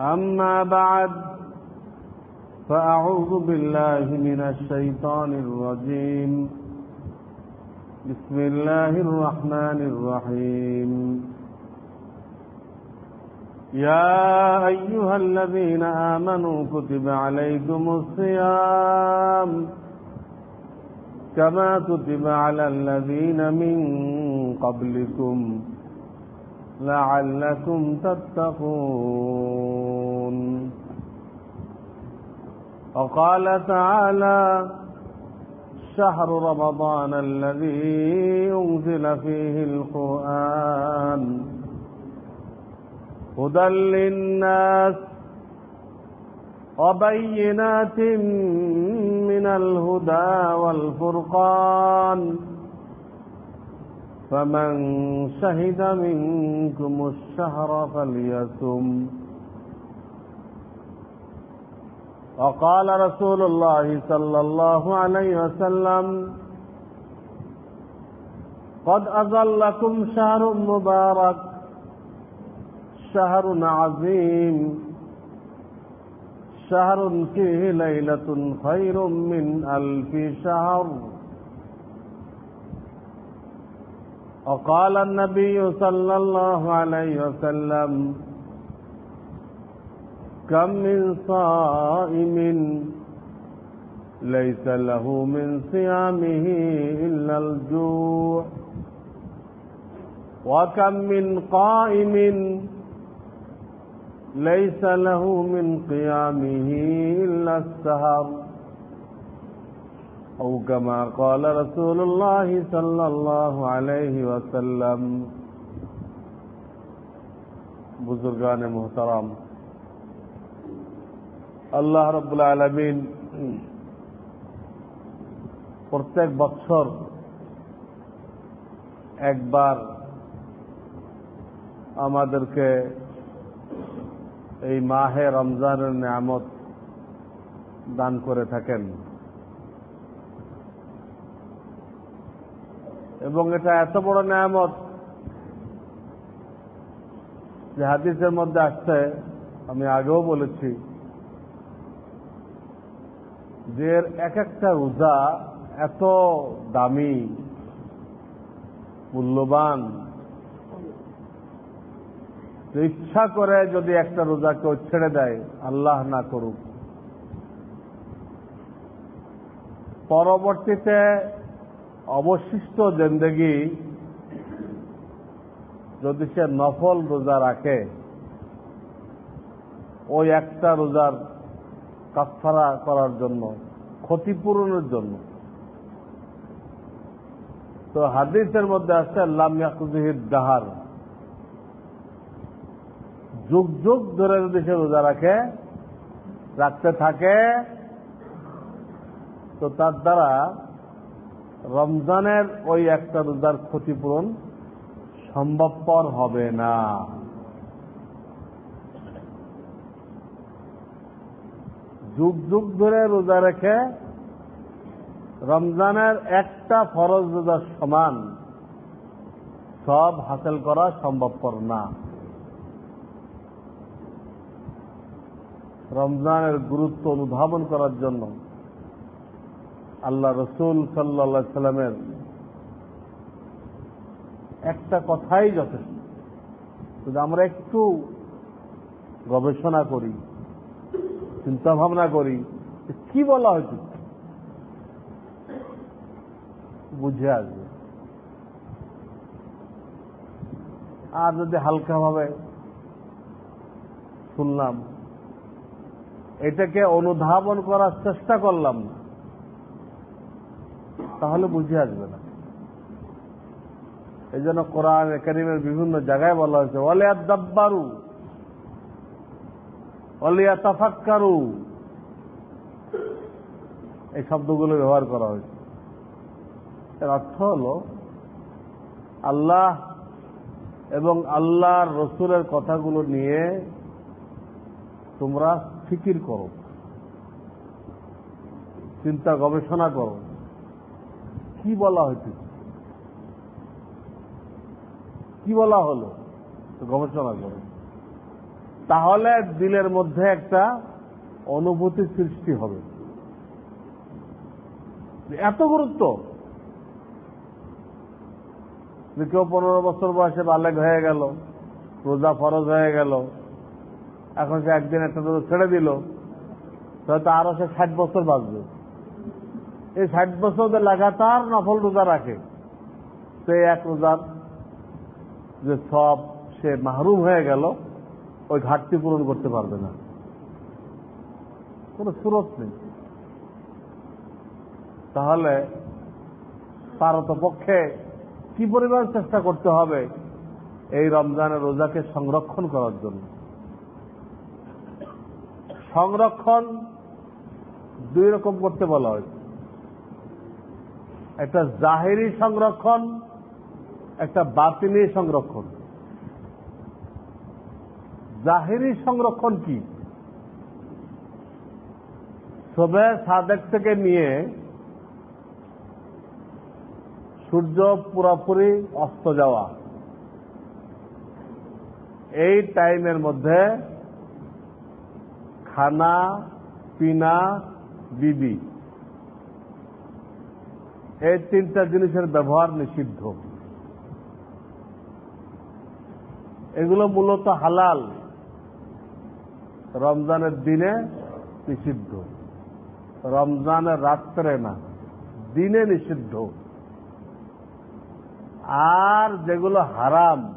أما بعد فأعوذ بالله من الشيطان الرجيم. بسم الله الرحمن الرحيم. يا أيها الذين آمنوا كتب عليكم الصيام كما كتب على الذين من قبلكم. لعلكم تتقون. وقال تعالى شهر رمضان الذي أنزل فيه القرآن. هدى للناس وبينات من الهدى والفرقان. فمن شهد منكم الشهر فليسم وقال رسول الله صلى الله عليه وسلم قد أظلكم شهر مبارك شهر عظيم شهر فيه ليلة خير من ألف شهر. وقال النبي صلى الله عليه وسلم كم من صائم ليس له من صيامه إلا الجوع وكم من قائم ليس له من قيامه إلا السهر. أو كما قال رسول الله صلى الله عليه وسلم بزرگان محترم আল্লাহ রব্বুল আলমিন প্রত্যেক বছর একবার আমাদেরকে এই মাহে রমজানের নিয়ামত দান করে থাকেন এবং এটা এত বড় নিয়ামত যে হাদিসের মধ্যে আসছে, আমি আগেও বলেছি, যে এক একটা রোজা এত দামি, মূল্যবান ইচ্ছা করে যদি একটা রোজা কেউ ছেড়ে দেয়, আল্লাহ না করুক। পরবর্তীতে অবশিষ্ট জেন্দেগি যদি সে নফল রোজা রাখে ওই একটা রোজার কাফারা করার জন্য, ক্ষতিপূরণের জন্য। তো হাদিসের মধ্যে আছে আল্লাহ ইয়াকুজহির দাহার যুগ যুগ ধরে যদি সে রোজা রাখে, রাখতে থাকে, তো তার দ্বারা রমজানের ওই একটা রোজার ক্ষতিপূরণ সম্ভবপর হবে না। যুগ যুগ ধরে রোজা রেখে রমজানের একটা ফরজ রোজার সমান সব হাসিল করা সম্ভবপর না। রমজানের গুরুত্ব অনুধাবন করার জন্য আল্লাহ রসুল সাল্লা সাল্লামের একটা কথাই যথেষ্ট। যদি আমরা একটু গবেষণা করি চিন্তা ভাবনা করি কি বলা হয়েছে বুঝে আসবে। আর যদি হালকাভাবে শুনলাম, এটাকে অনুধাবন করার চেষ্টা করলাম না তাহলে বুঝে আসবে না। এই জন্য কোরআন একাডেমির বিভিন্ন জায়গায় বলা হয়েছে অলিয়া দাব্বারু অলিয়া তাফাক্কারু এই শব্দগুলো ব্যবহার করা হয়েছে। এর অর্থ হল, আল্লাহ এবং আল্লাহর রসুলের কথাগুলো নিয়ে তোমরা ফিকির করো, চিন্তা গবেষণা করো। কি বলা হয়েছে? কি বলা হলো? গবেষণা করো। তাহলে দিলের মধ্যে একটা অনুভূতি সৃষ্টি হবে। এত গুরুত্ব? যে কেউ পনেরো বছর বয়সে বালেক হয়ে গেল, রোজা ফরজ হয়ে গেল, এখন সে একদিন একটা রোজা ছেড়ে দিল, হয়তো আরও সে ষাট বছর বাঁচবে। এই ষাট বছর লাগাতার নফল রোজা রাখে, সে এক রোজার যে সব সে মাহরুম হয়ে গেল, ওই ঘাটতি পূরণ করতে পারবে না। কোন সুরত নেই। তাহলে পারত পক্ষে কি পরিমাণ চেষ্টা করতে হবে এই রমজানের রোজাকে সংরক্ষণ করার জন্য? সংরক্ষণ দুই রকম করতে বলা হয়েছে। একটা জাহেরি সংরক্ষণ, একটা বাতিনি সংরক্ষণ। জাহেরি সংরক্ষণ কি? সবে সাদেক থেকে নিয়ে সূর্য পুরোপুরি অস্ত যাওয়া। এই টাইমের মধ্যে খানা, পিনা, বিবি। এই তিনটা জিনিসের ব্যবহার নিষিদ্ধ। এগুলো মূলত হালাল। রমজানের দিনে নিষিদ্ধ। রমজানের রাত্রে না, দিনে নিষিদ্ধ। আর যেগুলো হারাম,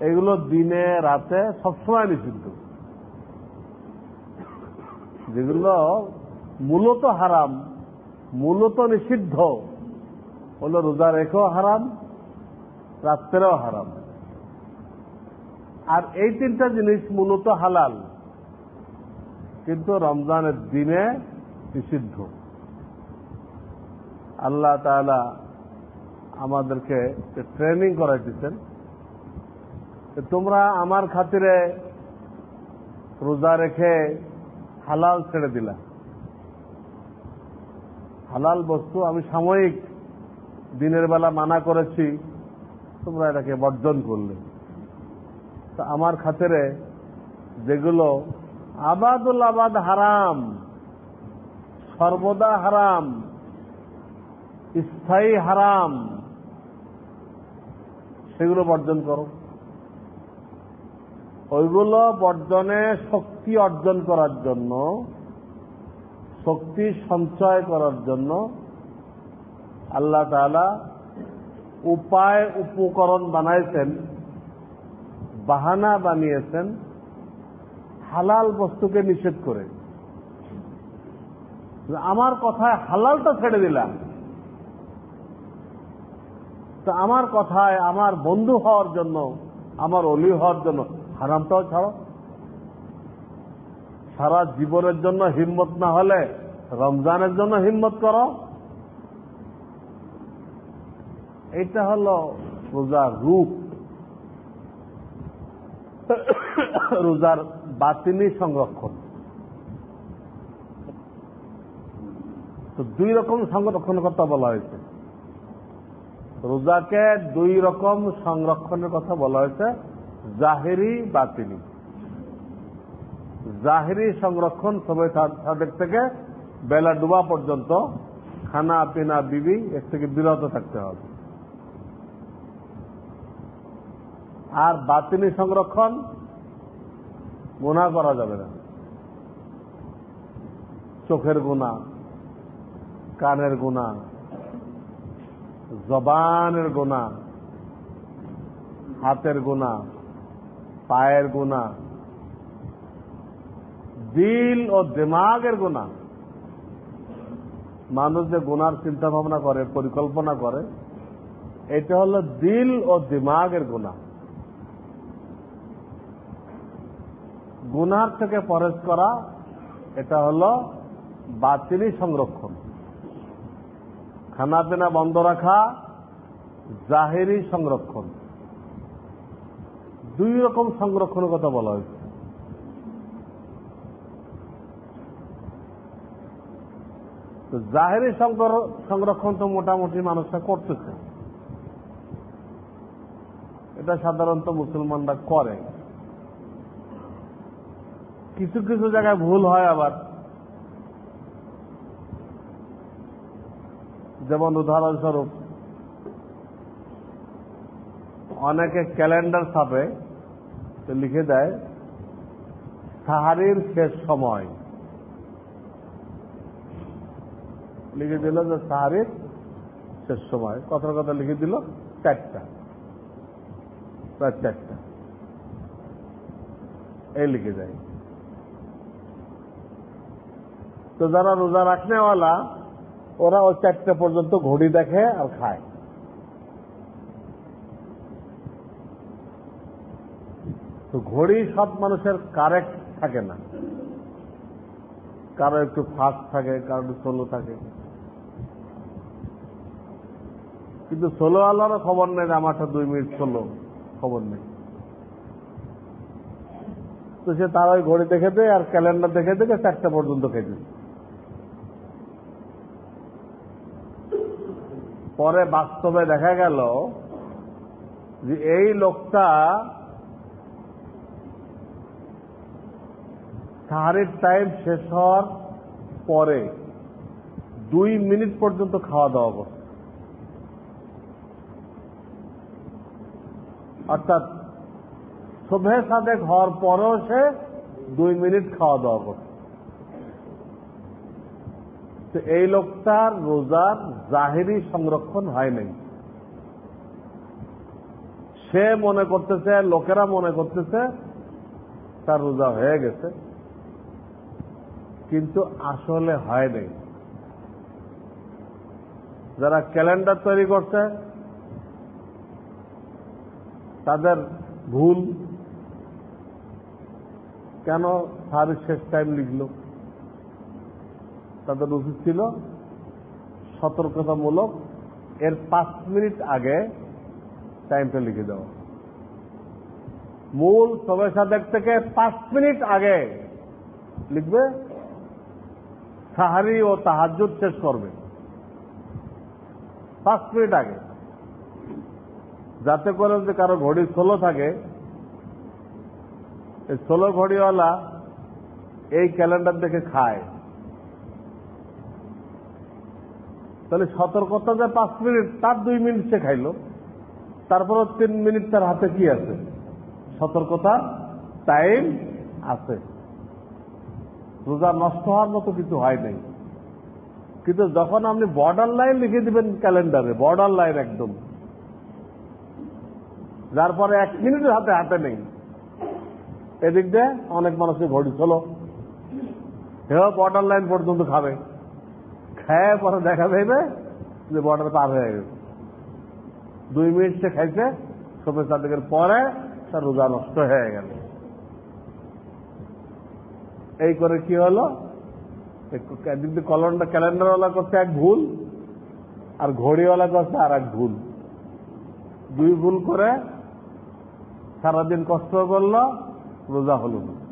এগুলো দিনে, রাতে সবসময় নিষিদ্ধ। যেগুলো মূলত হারাম মূলত নিষিদ্ধ। হল রোজা রেখেও হারাম, রাত্রেও হারাম। আর এই তিনটা জিনিস মূলত হালাল। কিন্তু রমজানের দিনে নিষিদ্ধ। আল্লাহ তালা আমাদেরকে ট্রেনিং করাইতেছেন তোমরা আমার খাতিরে রোজা রেখে হালাল ছেড়ে দিলা। হালাল বস্তু আমি সাময়িক দিনের বেলা মানা করেছি, তোমরা এটাকে বর্জন করলে। তো আমার খাতিরে যেগুলো আবাদুল আবাদ হারাম, সর্বদা হারাম, স্থায়ী হারাম, সেগুলো বর্জন করো। ওইগুলো বর্জনে শক্তি অর্জন করার জন্য শক্তি সঞ্চয় করার জন্য আল্লাহ তালা উপায় উপকরণ বানাইছেন, বাহানা বানিয়েছেন, হালাল বস্তুকে নিষেধ করে। আমার কথায় হালালটা ছেড়ে দিলাম। তো আমার কথায় আমার বন্ধু হওয়ার জন্য, আমার অলি হওয়ার জন্য হারামটাও ছাড়ো। সারা জীবনের জন্য হিম্মত না হলে, রমজানের জন্য হিম্মত করো। এটা হল রোজার রূপ। রোজার বাতিনি সংরক্ষণ। তো দুই রকম সংরক্ষণ কথা বলা হয়েছে। রোজাকে দুই রকম সংরক্ষণের কথা বলা হয়েছে, জাহেরি বাতিনি। জাহেরি সংরক্ষণ সবাই তাদের থেকে বেলা ডুবা পর্যন্ত খানা, পিনা, বিবি এর থেকে বিরত থাকতে হবে। আর বাতিনি সংরক্ষণ গুণা করা যাবে না। চোখের গুণা কানের গুণা জবানের গুণা হাতের গুণা পায়ের গুণা দিল ও দিমাগের গুণা। মানুষ যে গুনার চিন্তা ভাবনা করে, পরিকল্পনা করে, এটা হলো দিল ও দিমাগের গুণা। গুনার থেকে পরেজ করা, এটা হলো বাতিলি সংরক্ষণ। খানা পিনা বন্ধ রাখা, জাহেরি সংরক্ষণ। দুই রকম সংরক্ষণের কথা বলা হয়েছে। তো জাহেরি সংরক্ষণ তো মোটামুটি মানুষরা করতেছে। এটা সাধারণত মুসলমানরা করে। কিছু কিছু জায়গায় ভুল হয় আবার। যেমন উদাহরণস্বরূপ, অনেকে ক্যালেন্ডার ছাপে, লিখে দেয়, সাহারির শেষ সময়। লিখে দিল যে সাহারির শেষ সময়। কথার কথা লিখে দিল চারটা। প্রায় চারটা। এই লিখে দেয় তো যারা রোজা রাখনেওয়ালা, ওরা ওই চারটে পর্যন্ত ঘড়ি দেখে আর খায়। তো ঘড়ি সব মানুষের কারেক্ট থাকে না। কারও একটু ফাস্ট থাকে, কারও একটু সোলো থাকে। কিন্তু ষোলো আলোরও খবর নেই আমারটা দুই মিনিট ষোলো খবর নেই। তো সে তার ওই ঘড়ি দেখে দেয় আর ক্যালেন্ডার দেখে দেখে চারটা পর্যন্ত খেতে পরে বাস্তবে দেখা গেল যে এই লোকটা সাহারের টাইম শেষ হওয়ার পরে দুই মিনিট পর্যন্ত খাওয়া দাওয়া করছে। অর্থাৎ শোভে সাদেক হওয়ার পরেও সে দুই মিনিট খাওয়া দাওয়া করছে। তো এই লোকটার রোজার জাহেরি সংরক্ষণ হয় নাই। সে মনে করতেছে, লোকেরা মনে করতেছে, তার রোজা হয়ে গেছে। কিন্তু আসলে হয় নাই। যারা ক্যালেন্ডার তৈরি করছে ভুল কেন সারি শেষ টাইম লিখল? তাদের উচিত ছিল সতর্কতামূলক এর পাঁচ মিনিট আগে টাইমটা লিখে দেওয়া। মূল সবে সাদেক থেকে পাঁচ মিনিট আগে লিখবে সাহারি ও তাহাজুদ শেষ করবে। পাঁচ মিনিট আগে। যাতে করে যে কারও ঘড়ি ষোলো থাকে, এই ষোলো ঘড়িওয়ালা এই ক্যালেন্ডার দেখে খায়। তাহলে সতর্কতা যে পাঁচ মিনিট, তার দুই মিনিট সে খাইল। তারপরও তিন মিনিট তার হাতে কি আছে? সতর্কতা, টাইম আছে। রোজা নষ্ট হওয়ার মতো কিছু হয় নাই। কিন্তু যখন আপনি বর্ডার লাইন লিখে দিবেন ক্যালেন্ডারে, বর্ডার লাইন একদম। যার পরে এক মিনিটের হাতে হাতে নেই। এদিক দিয়ে অনেক মানুষের ঘড়ি চলো। হেও বর্ডার লাইন পর্যন্ত খাবে। খেয়ে পরে দেখা যাবে যে বর্ডার পার হয়ে গেছে। দুই মিনিট সে খাইছে সবে সাদেকের পরে তার রোজা নষ্ট হয়ে গেল। এই করে কি হলো? কিন্তু কলমটা ক্যালেন্ডারওয়ালা করছে এক ভুল, আর ঘড়িওয়ালা করছে আর এক ভুল। দুই ভুল করে সারাদিন কষ্ট করল, রোজা হল না।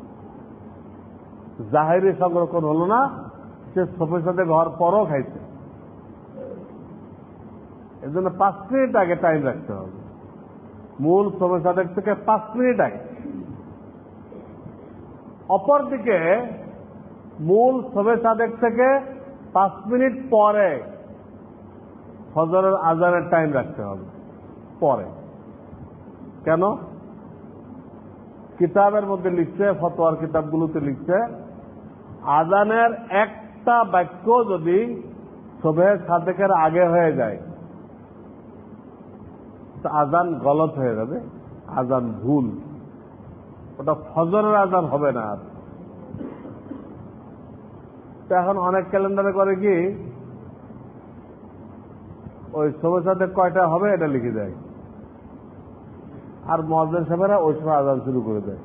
জাহেরি সংরক্ষণ হলো না, সে সফের সাথে ঘর পরও খাইছে। এর জন্য পাঁচ মিনিট আগে টাইম রাখতে হবে। মূল সবে সাদেক থেকে পাঁচ মিনিট আগে। অপরদিকে মূল সবে সাদেক থেকে পাঁচ মিনিট পরে ফজরের আজানের টাইম রাখতে হবে। পরে। কেন? কিতাবের মধ্যে লিখছে, ফতোয়ার কিতাবগুলোতে লিখছে, আজানের একটা বাক্য যদি শোভে সাদেকের আগে হয়ে যায় আজান গলত হয়ে যাবে, আজান ভুল। ওটা ফজরের আজান হবে না আর। এখন অনেক ক্যালেন্ডারে করে কি, ওই শোভে সাদেক কয়টা হবে এটা লিখে দেয়। আর মহাজন সাহেবেরা ওই সময় আজান শুরু করে দেয়।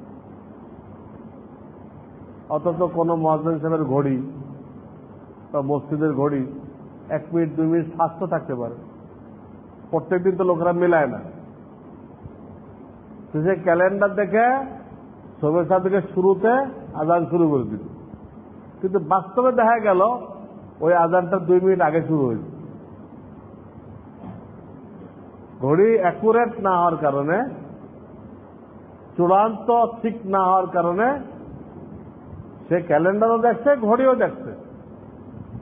অথচ কোন মহাজন সাহেবের ঘড়ি বা মসজিদের ঘড়ি এক মিনিট, দুই মিনিট স্বাস্থ্য থাকতে পারে। প্রত্যেকদিন তো লোকেরা মেলায় না। সে ক্যালেন্ডার দেখে শোভে সাদেকের শুরুতে আজান শুরু করে দিল। কিন্তু বাস্তবে দেখা গেল, ওই আজানটা দুই মিনিট আগে শুরু হয়েছে। ঘড়ি অ্যাকুরেট না হওয়ার কারণে চূড়ান্ত ঠিক না হওয়ার কারণে সে ক্যালেন্ডারও দেখছে, ঘড়িও দেখছে।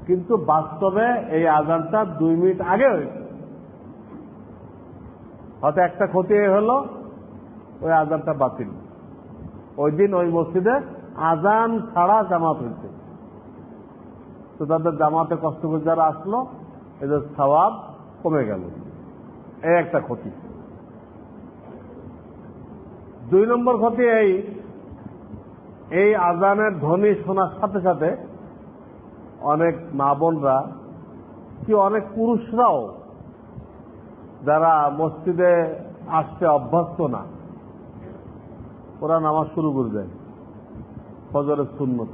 কিন্তু বাস্তবে এই আজানটা দুই মিনিট আগে হয়েছে। হয়তো একটা ক্ষতি হলো, ওই আজানটা বাতিল। ওই দিন ওই মসজিদে আজান ছাড়া জামাত হয়েছে। তো তাদের জামাতে কষ্ট করে যারা আসলো, এদের সবাব কমে গেল। এই একটা ক্ষতি। দুই নম্বর ক্ষতি এই এই আজানের ধ্বনি শোনার সাথে সাথে অনেক মা বোনরা কি অনেক পুরুষরাও যারা মসজিদে আসতে অভ্যস্ত না, ওরা নামাজ শুরু করে দেয়, ফজরের শূন্যত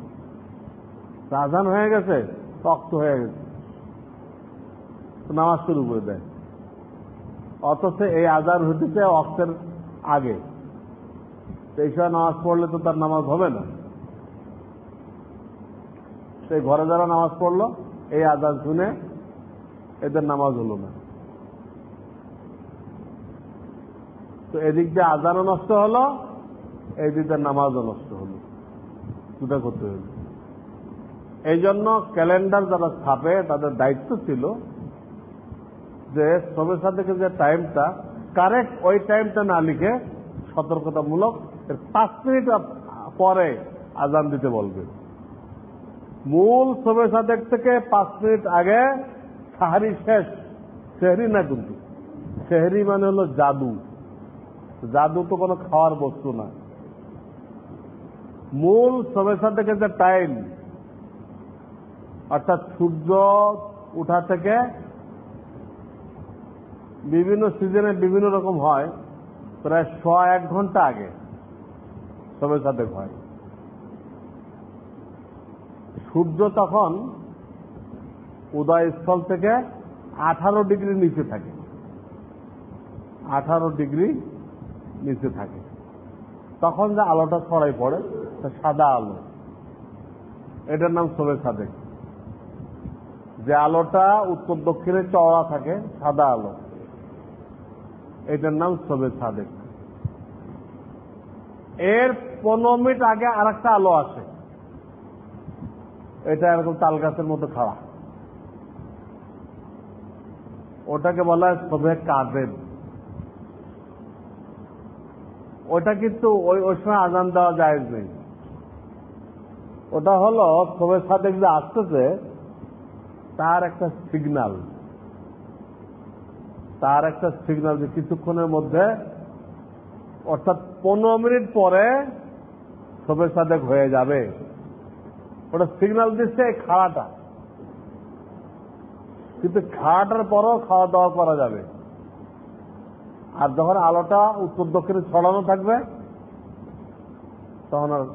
আজান হয়ে গেছে তক্ত হয়ে গেছে নামাজ শুরু করে দেয়। অথচ এই আজান হইতেছে অক্তের আগে। এই নামাজ পড়লে তো তার নামাজ হবে না। সেই ঘরে যারা নামাজ পড়ল, এই আজান শুনে এদের নামাজ হলো না। তো এদিক দিয়ে আজানও নষ্ট হলো এই দিক দিয়ে নামাজও নষ্ট হলো। দুটা করতে হলো। এই জন্য ক্যালেন্ডার যারা ছাপে, তাদের দায়িত্ব ছিল যে সবে সাথে যে টাইমটা কারেক্ট ওই টাইমটা না লিখে সতর্কতামূলক পাঁচ মিনিট পরে আজান দিতে বলবে। মূল সবে সাদেক থেকে পাঁচ মিনিট আগে সাহারি শেষ। সেহরি না কিন্তু। সেহরি মানে হলো জাদু। জাদু তো কোনো খাওয়ার বস্তু না। মূল সবে সাদেকে যে টাইম অর্থাৎ সূর্য উঠা থেকে বিভিন্ন সিজনে বিভিন্ন রকম হয়, প্রায় শ এক ঘণ্টা আগে। সবে সাদেক হয় সূর্য তখন উদয়স্থল থেকে আঠারো ডিগ্রি নিচে থাকে। আঠারো ডিগ্রি নিচে থাকে। তখন যে আলোটা ছড়াই পড়ে, তা সাদা আলো। এটার নাম সবে সাদেক। যে আলোটা উত্তর দক্ষিণে চওড়া থাকে, সাদা আলো। এটার নাম সবে সাদেক। এর পনেরো মিনিট আগে আর একটা আলো আছে। এটা এরকম তাল গাছের মতো খাওয়া ওটাকে বলা হয় সবে কাজের। ওটা কিন্তু ওই ওই সময় আজান দেওয়া যায় নেই। ওটা হলো সবে সাথে যে আসতেছে, তার একটা সিগনাল তার একটা সিগনাল যে কিছুক্ষণের মধ্যে, অর্থাৎ পনেরো মিনিট পরে সবে সাদেক হয়ে যাবে। ওটা সিগনাল দিচ্ছে খাড়াটা। কিন্তু খাওয়াটার পরও খাওয়া দাওয়া করা যাবে। আর যখন আলোটা উত্তর দক্ষিণে ছড়ানো থাকবে, তখন আর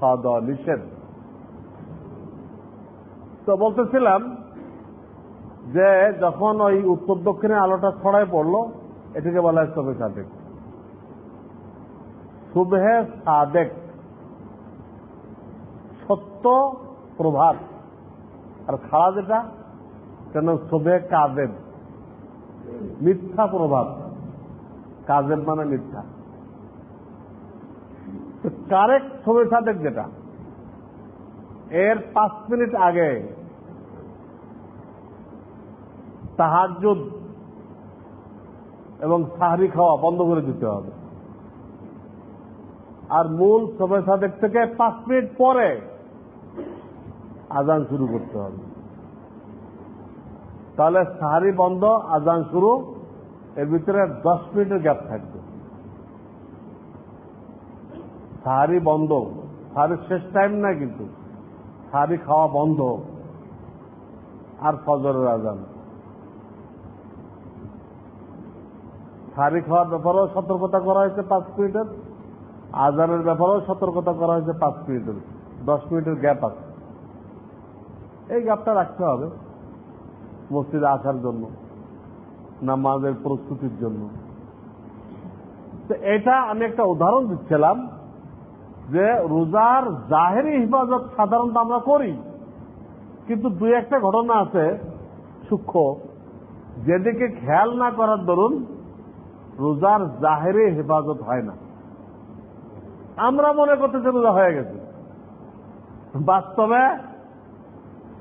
খাওয়া দাওয়া নিষেধ। তো বলতেছিলাম যে যখন ওই উত্তর দক্ষিণে আলোটা ছড়ায় পড়ল, এটাকে বলা হয় সবে সাদেক। শুভে সাদেক। সত্য প্রভাত আর খাড়া যেটা কেন শোভে কাজেব। মিথ্যা প্রভাব। কাজেব মানে মিথ্যা। কারেক্ট ছবি সাদেক যেটা, এর পাঁচ মিনিট আগে তাহাজুদ এবং সাহারি খাওয়া বন্ধ করে দিতে হবে। আর মূল সবে সাদেক থেকে পাঁচ মিনিট পরে আজান শুরু করতে হবে। তাহলে সাহারি বন্ধ, আজান শুরু, এর ভিতরে দশ মিনিটের গ্যাপ থাকবে। সাহারি বন্ধ সাহারির শেষ টাইম না কিন্তু, সাহারি খাওয়া বন্ধ, আর ফজরের আজান। সাহারি খাওয়ার ব্যাপারেও সতর্কতা করা হয়েছে পাঁচ মিনিটের, আজানের ব্যাপারেও সতর্কতা করা হয়েছে পাঁচ মিনিটের, দশ মিনিটের গ্যাপ আছে। এই গ্যাপটা রাখতে হবে মসজিদে আসার জন্য, নামাজের প্রস্তুতির জন্য। তো এটা আমি একটা উদাহরণ দিচ্ছিলাম যে রোজার জাহেরি হিফাজত সাধারণত আমরা করি, কিন্তু দুই একটা ঘটনা আছে সূক্ষ্ম। যেদিকে খেয়াল না করার দরুন রোজার জাহেরি হেফাজত হয় না। আমরা মনে করতেছি রোজা হয়ে গেছে। বাস্তবে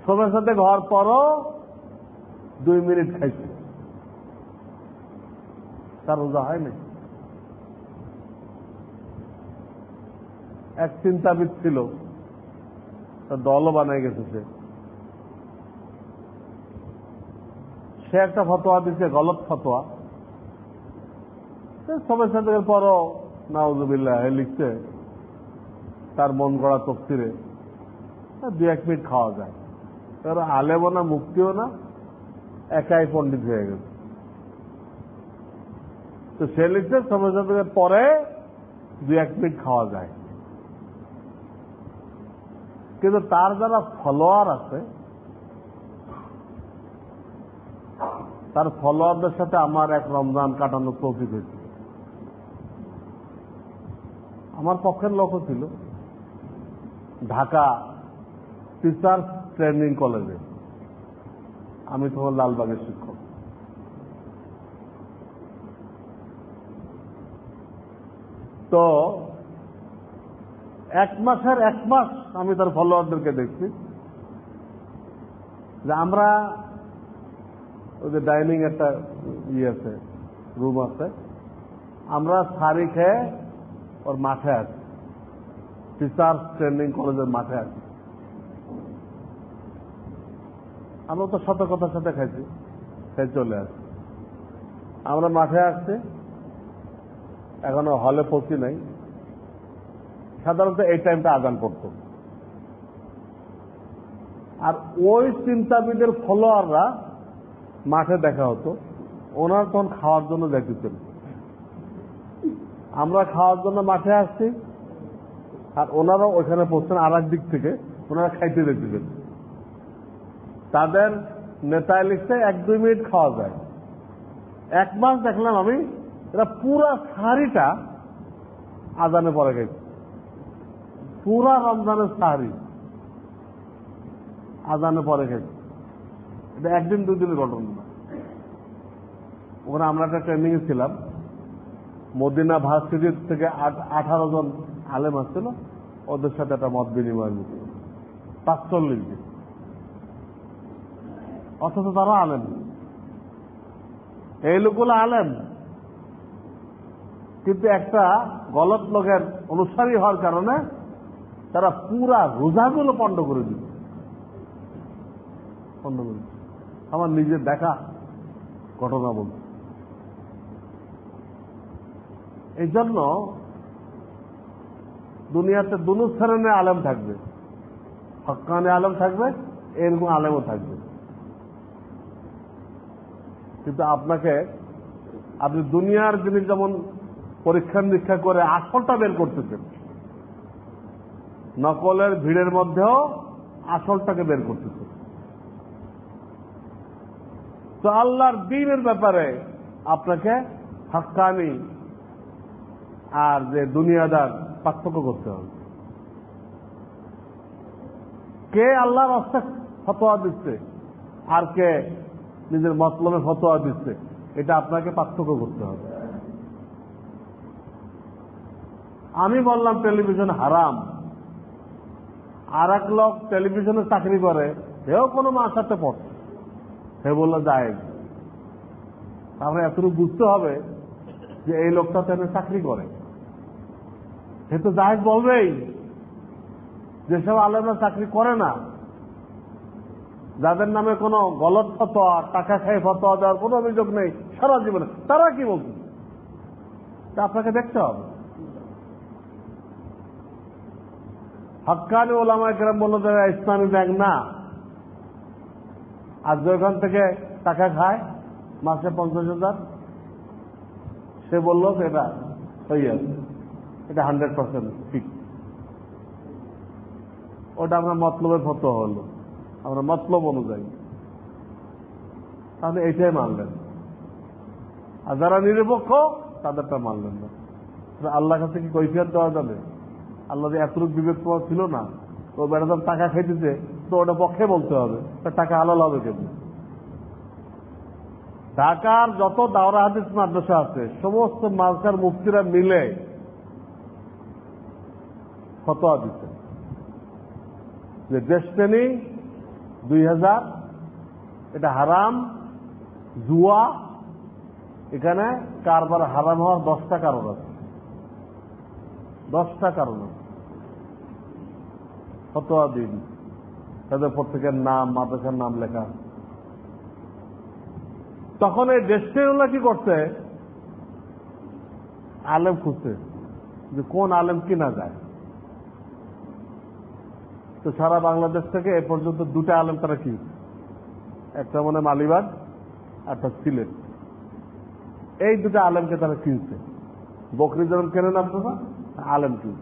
সময়ের সাথে ঘর পরও দুই মিনিট খাইছে। তার রোজা হয়নি এক চিন্তাবিদ ছিল, তার দলও বানাই গেছে সে। সে একটা ফতোয়া দিচ্ছে গলত ফতোয়া। সময় সাথে পরও নাউজুবিল্লাহ লিখছে, তার মন গড়া তফসিরে দু এক মিনিট খাওয়া যায়। তার আলেমও না মুক্তিও না, একাই পণ্ডিত হয়ে গেছে তো সে লিখছে সাথে পরে দু এক মিনিট খাওয়া যায়। কিন্তু তার যারা ফলোয়ার আছে, তার ফলোয়ারদের সাথে আমার এক রমজান কাটানোর তৌফিক হয়েছিল। আমার পক্ষের লক্ষ্য ছিল। ঢাকা টিচার ট্রেনিং কলেজে আমি তখন লালবাগের শিক্ষক। তো এক মাসের এক মাস আমি তার ফলোয়ারদেরকে দেখছি। যে আমরা ওই যে ডাইনিং একটা ইয়ে আছে রুম আছে। আমরা শাড়ি খেয়ে ওর মাঠে আছি। টিচার্স ট্রেনিং কলেজের মাঠে আছি। আমরা তো সতর্কতার সাথে খাইছি খেয়ে চলে আসছি। আমরা মাঠে আসছি, এখনও হলে পৌঁছি নাই। সাধারণত এই টাইমটা আদান করত আর ওই চিন্তাবিদের ফলোয়াররা মাঠে দেখা হতো, ওনার তখন খাওয়ার জন্য দেখতেন আমরা খাওয়ার জন্য মাঠে আসছি, আর ওনারা ওইখানে পড়ছেন আর দিক থেকে, ওনারা খাইতে দেখতেছেন তাদের নেতায় লিখতে এক দুই মিনিট খাওয়া যায়। এক মাস দেখলাম আমি, এরা পুরা সাহারিটা আজানে পরে গেছে। পুরা রমজানের সাহারি আজানে পরে গেছে। এটা একদিন দুই ঘটনা। ওখানে আমরা একটা ট্রেনিং ছিলাম। মদিনা ভার্সিটির থেকে আঠারো জন আলেম আসছিল। ওদের সাথে একটা মত বিনিময় পাঁচচল্লিশ দিন অথচ তারা আলেম। এই লোকগুলো আলেম। কিন্তু একটা গলত লোকের অনুসারী হওয়ার কারণে তারা পুরা রোজাগুলো পণ্ড করে দিল। পণ্ড করে আমার নিজের দেখা ঘটনা বলছে এই জন্য দুনিয়াতে দুনু শ্রেণির আলেম থাকবে। হকানে আলেম থাকবে, এরকম আলেমও থাকবে। কিন্তু আপনাকে, আপনি দুনিয়ার জিনিস যেমন পরীক্ষা নিরীক্ষা করে আসলটা বের করতেছেন, নকলের ভিড়ের মধ্যেও আসলটাকে বের করতেছে তো আল্লাহর দিনের ব্যাপারে আপনাকে হাক্কানি আর যে দুনিয়াদার পার্থক্য করতে হবে। কে আল্লাহর রাস্তা ফতোয়া দিচ্ছে আর কে নিজের মতলবে ফতোয়া দিচ্ছে। এটা আপনাকে পার্থক্য করতে হবে। আমি বললাম, টেলিভিশন হারাম। আর এক লোক টেলিভিশনে চাকরি করে, সেও কোনো মার সাথে পড়ছে সে বলল যায় তাহলে এতটুকু বুঝতে হবে যে এই লোকটা তো চাকরি করে। সে তো জাহেজ বলবেই যেসব আলেমরা চাকরি করে না। যাদের নামে কোনো গলত ফতোয়া, টাকা খাই ফতোয়া দেওয়ার কোনো অভিযোগ নেই, সারা জীবনে। তারা কি বলছে? আপনাকে দেখতে হবে। হকানি ওলামা কেরাম বলল যে, ইসলামী ব্যাংক না। আর যেখান থেকে টাকা খায়, মাসে পঞ্চাশ হাজার। সে বলল যে, এটা হয়ে এটা হান্ড্রেড পার্সেন্ট ঠিক। ওটা আপনার মতলবের ফতো হলো। আমরা মতলব অনুযায়ী। তাহলে এইটাই মানলেন। আর যারা নিরপেক্ষ, তাদেরটা মানলেন না। আল্লাহ কাছে কি কৈফিয়ত দেওয়া যাবে? আল্লাহ যে এতটুকু বিবেক তোমার ছিল না, ও বেড়াদাম টাকা খাইতেছে, তো ওটা পক্ষে বলতে হবে টাকা হালাল হবে কেন ঢাকার যত দাওরা হাদিস মাদ্রাসা আছে, সমস্ত মাদ্রাসার মুক্তিরা মিলে ফতোয়া দিচ্ছে। যে ডেস্টেনি দুই হাজার, এটা হারাম, জুয়া, এখানে কারবার হারাম হওয়ার দশটা কারণ আছে। দশটা কারণ আছে। ফতোয়া দিন তাদের প্রত্যেকের নাম, মাদ্রাসার নাম লেখা। তখন এই ডেস্টেনলা কি করছে? আলেম খুঁজছে যে কোন আলেম কিনা যায়। তো সারা বাংলাদেশ থেকে এ পর্যন্ত দুটা আলেম তারা কি? একটা মনে মালিবাগ একটা সিলেট। এই দুটা আলেমকে তারা কিনছে বকরি যেমন কেনে নামতো না আলেম কি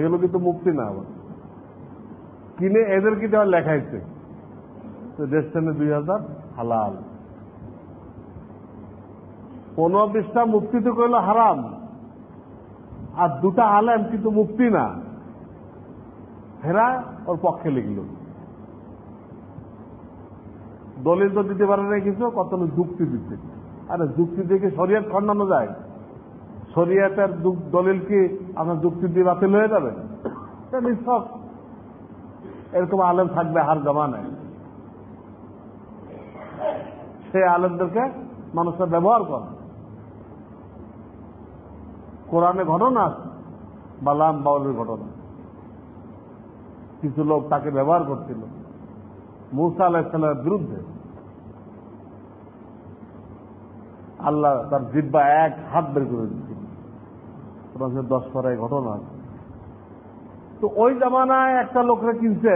এগুলো কিন্তু মুক্তি না আবার। কিনে এদের কি দেওয়ার লেখাইছে। তো ডেস্টেনে দুই হাজার হালাল। পনেরো বিশটা মুক্তি তো কইল হারাম। আর দুটা আলেম কিন্তু মুক্তি না। হেরা ওর পক্ষে লিখল। দলিল তো দিতে পারে না কিছু কত যুক্তি দিতে। আরে যুক্তি দিয়ে কি শরিয়াত খণ্ডানো যায়? শরিয়াতের দলিল কি আপনার যুক্তি দিয়ে বাতিল হয়ে যাবে? নিঃসব এরকম আলেম থাকবে হার জমা জমানায় সে আলেমদেরকে মানুষের ব্যবহার করে। কোরআনে ঘটনা বালাম বাউলের ঘটনা। কিছু লোক তাকে ব্যবহার করছিল। মুসা আলাহিসাল্লামের বিরুদ্ধে। আল্লাহ তার জিব্বা এক হাত বের করে দিচ্ছিল দশ পরায় ঘটনা। তো ওই জামানায় একটা লোকরা কিনছে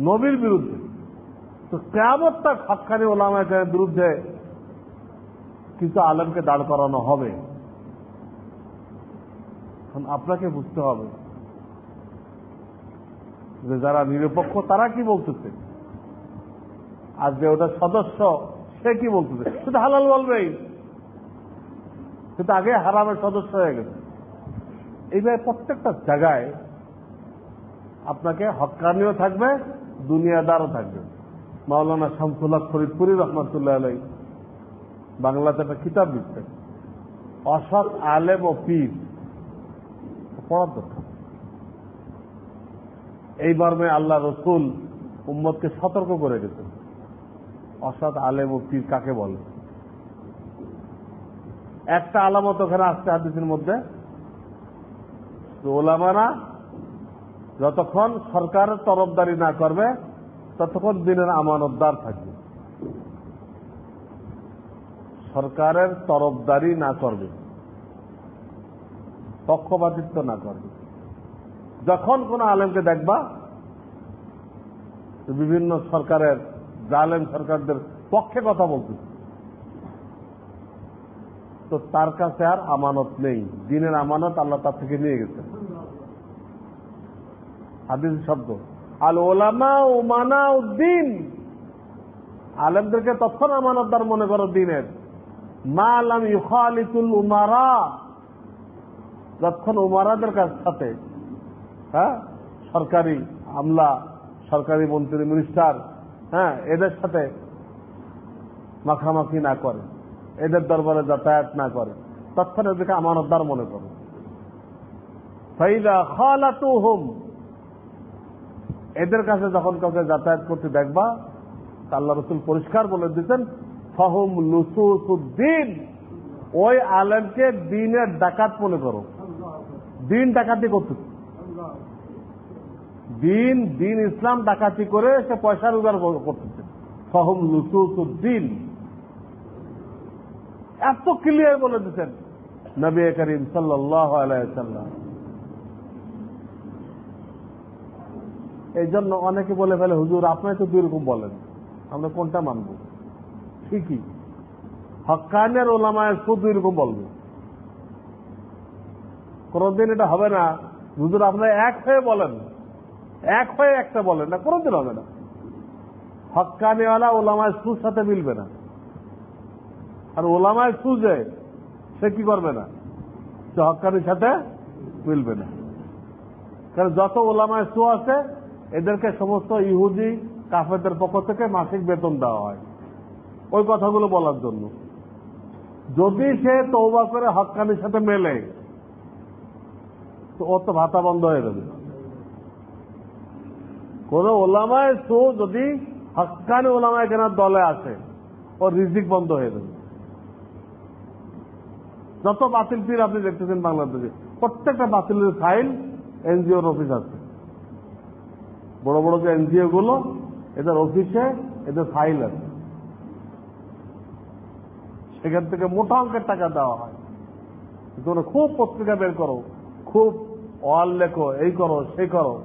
নবীর বিরুদ্ধে। তো কেমন তার হকানি ওলামায় বিরুদ্ধে কিছু আলেমকে দাঁড় করানো হবে। এখন আপনাকে বুঝতে হবে যে যারা নিরপেক্ষ, তারা কি বলতেছে? আর যে ওটা সদস্য, সে কি বলতেছে? সেটা হালাল বলবেই সেটা আগে হারামের সদস্য হয়ে গেছে। এইভাবে প্রত্যেকটা জায়গায় আপনাকে হকানিও থাকবে, দুনিয়াদারও থাকবে। মাওলানা শামসুল্লাহ ফরিদপুরি রহমতুল্লাহ আলাই বাংলাতে একটা কিতাব লিখতেন অসৎ আলেম ও পীর পড়ার দরকার এই মর্মে আল্লাহ রসুল উম্মদকে সতর্ক করে গেছেন অসৎ আলেম ও পীর কাকে বলে? একটা আলামত ওখানে আসছে হাদিসের মধ্যে। ওলামারা যতক্ষণ সরকারের তরফদারি না করবে, ততক্ষণ দিনের আমানতদার থাকবে। সরকারের তরফদারি না করবে। পক্ষপাতিত্ব না করবে যখন কোন আলেমকে দেখবা বিভিন্ন সরকারের, জালেম সরকারদের পক্ষে কথা বলতেছে। তো তার কাছে আর আমানত নেই। দিনের আমানত আল্লাহ তার থেকে নিয়ে গেছেন হাদিস শব্দ। আল ওলামা উমানা উদ্দিন আলেমদেরকে তখন আমানতদার মনে করো দিনের। মা আলাম ইউখালিতুল উমারা। যখন উমারাদের সাথে হ্যাঁ সরকারি আমলা, সরকারি মন্ত্রী মিনিস্টার হ্যাঁ এদের সাথে মাখামাখি না করে, এদের দরবারে যাতায়াত না করে তৎক্ষণ এদেরকে আমানতদার মনে করে। এদের কাছে যখন কাউকে যাতায়াত করতে দেখবা আল্লাহ রসুল পরিষ্কার বলে দিতেন ফাহুম লুসুসুদ্দিন ওই আলেমকে দিনের ডাকাত মনে করো। দিন ডাকাতি করতেছে। দিন দিন ইসলাম ডাকাতি করে সে পয়সা রোজগার করতেছে। ফহম লুসুদ্দিন এত ক্লিয়ার বলে দিচ্ছেন নবী করিম সাল্লাহ এই জন্য অনেকে বলে ফেলে, হুজুর, আপনি তো দুই রকম বলেন। আমরা কোনটা মানব? ঠিকই। হকানের ওলামায় শুধু দুই রকম বলবে। কোনদিন এটা হবে না। হুজুর আপনারা এক হয়ে বলেন। এক হয়ে একটা বলেন। না, কোনদিন হবে না। হকানিওয়ালা ওলামায় সুর সাথে মিলবে না। আর ওলামায় সুজে সে কি করবে না? সে হকানির সাথে মিলবে না। কারণ যত ওলামায় সু আছে, এদেরকে সমস্ত ইহুদি, কাফেরদের পক্ষ থেকে মাসিক বেতন দেওয়া হয়। ওই কথাগুলো বলার জন্য। যদি সে তৌবা করে হকানির সাথে মেলে তো ও তো ভাতা বন্ধ হয়ে যাবে কোন ওলামায় সো যদি হকানি ওলামায় কেনার দলে আসে, ও রিজিক বন্ধ হয়ে যাবে। যত বাতিল পীর আপনি দেখতেছেন বাংলাদেশে, প্রত্যেকটা বাতিলের ফাইল এনজিওর অফিস আছে। বড় বড় যে এনজিও গুলো এদের অফিসে এদের ফাইল আছে। সেখান থেকে মোটা অঙ্কের টাকা দেওয়া হয়। তোমরা খুব পত্রিকা বের করো। খুব ওয়াল লেখো, এই করো, সেই করো,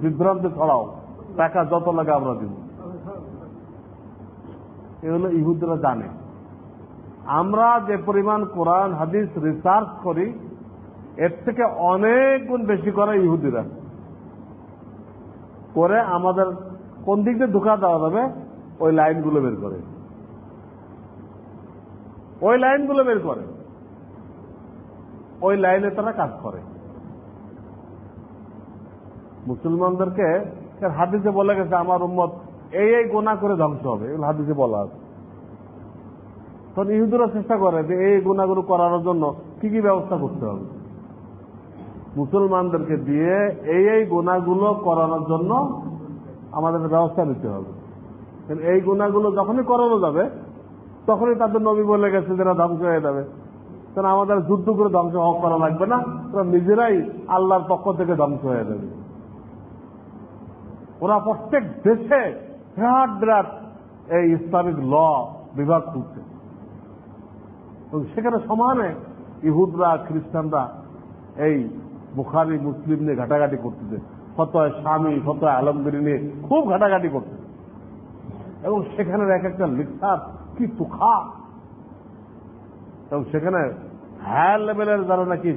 বিভ্রান্তি ছড়াও, টাকা যত লাগে আমরা দিব। এগুলো ইহুদরা জানে। আমরা যে পরিমাণ কোরআন, হাদিস রিসার্চ করি, এর থেকে অনেক গুণ বেশি করে ইহুদিরা। করে আমাদের কোন দিক দিয়ে ধোকা দেওয়া যাবে? ওই লাইনগুলো বের করে। ওই লাইনগুলো বের করে। ওই লাইনে তারা কাজ করে। মুসলমানদেরকে হাদিসে বলে গেছে, আমার উম্মত এই এই গোনা করে ধ্বংস হবে। এগুলো হাদিসে বলা আছে। তখন ইহুদুরা চেষ্টা করে যে এই গুণাগুলো করানোর জন্য কি কি ব্যবস্থা করতে হবে। মুসলমানদেরকে দিয়ে এই এই গুণাগুলো করানোর জন্য আমাদের ব্যবস্থা নিতে হবে। এই গুণাগুলো যখনই করানো যাবে, তখনই তাদের নবী বলে গেছে যারা ধ্বংস হয়ে যাবে। কারণ আমাদের যুদ্ধ করে ধ্বংস হওয়া করা লাগবে না ওরা নিজেরাই আল্লাহর পক্ষ থেকে ধ্বংস হয়ে যাবে। ওরা প্রত্যেক দেশে বিরাট বিরাট এই ইসলামিক ল বিভাগ খুলছে সেখানে সমানে ইহুদরা, খ্রিস্টানরা এই বুখারি, মুসলিম নিয়ে ঘাটাঘাটি করতেছে। ফতোয় স্বামী ফতোয় আলমগিরি নিয়ে খুব ঘাটাঘাটি করতেছে। এবং সেখানে এক একটা লিখার কি তুখা? এবং সেখানে হায়ার লেভেলের যারা নাকি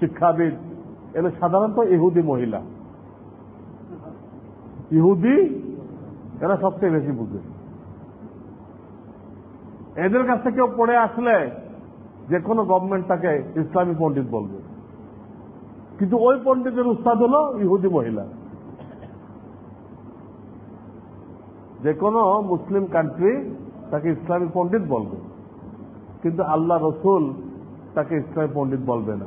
শিক্ষাবিদ এগুলো সাধারণত ইহুদি মহিলা। ইহুদি, এরা সবচেয়ে বেশি বুঝে। এদের কাছ থেকে পড়ে আসলে যে কোনো গভর্নমেন্ট তাকে ইসলামী পণ্ডিত বলবে। কিন্তু ওই পণ্ডিতের উস্তাদ হল ইহুদি মহিলা। যে কোনো মুসলিম কান্ট্রি তাকে ইসলামী পণ্ডিত বলবে। কিন্তু আল্লাহ রসুল তাকে ইসলামী পণ্ডিত বলবে না।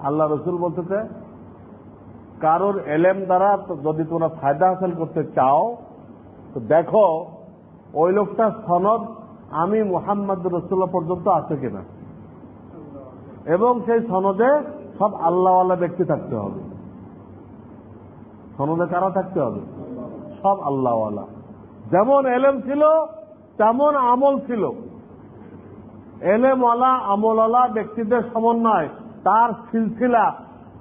আল্লাহ রসুল বলতেছে কারোর এলেম দ্বারা যদি তোমরা ফায়দা হাসিল করতে চাও, তো দেখো, ওই লোকটা সনদ আমি মোহাম্মদ রসুল্লাহ পর্যন্ত আছে কিনা। এবং সেই সনদে সব আল্লাহওয়ালা ব্যক্তি থাকতে হবে। সনদে কারা থাকতে হবে? সব আল্লাহওয়ালা। যেমন এলেম ছিল, তেমন আমল ছিল। এলেমওয়ালা, আমলওয়ালা ব্যক্তিদের সমন্বয়, তার সিলসিলা,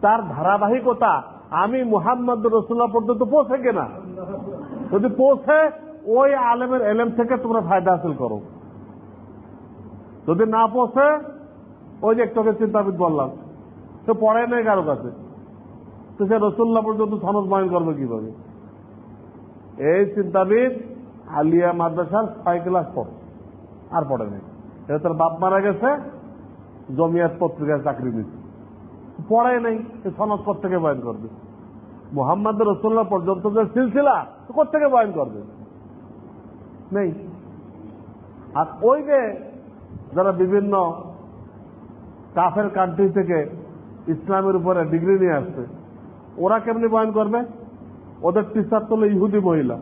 তার ধারাবাহিকতা আমি মুহাম্মদ রসুল্লাহ পর্যন্ত পৌঁছে কিনা যদি পৌঁছে, ওই আলেমের এলেম থেকে তোমরা ফায়দা হাসিল করো। যদি না পৌঁছে, ওই যে একটু চিন্তাবিদ বললাম, সে পড়ে নাই কারও কাছে। তো সে রসুল্লাহ পর্যন্ত সনদ বয়ন করবে কীভাবে? এই চিন্তাবিদ আলিয়া মাদ্রাসার ছয় ক্লাস পড়ে, আর পড়ে নাই। এটা তার বাপ মারা গেছে, জমিয়াত পত্রিকায় চাকরি দিচ্ছে পড়াই নাই সনদ থেকে বয়ন করবে? মোহাম্মদ রসুল্লাহ পর্যন্ত যে সিলসিলা থেকে বয়ন করবে? নেই। আর ওই যে যারা বিভিন্ন কাফের কান্ট্রি থেকে ইসলামের উপরে ডিগ্রি নিয়ে আসছে, ওরা কেমনি বয়ন করবে? ওদের টিচার তো ইহুদি মহিলা।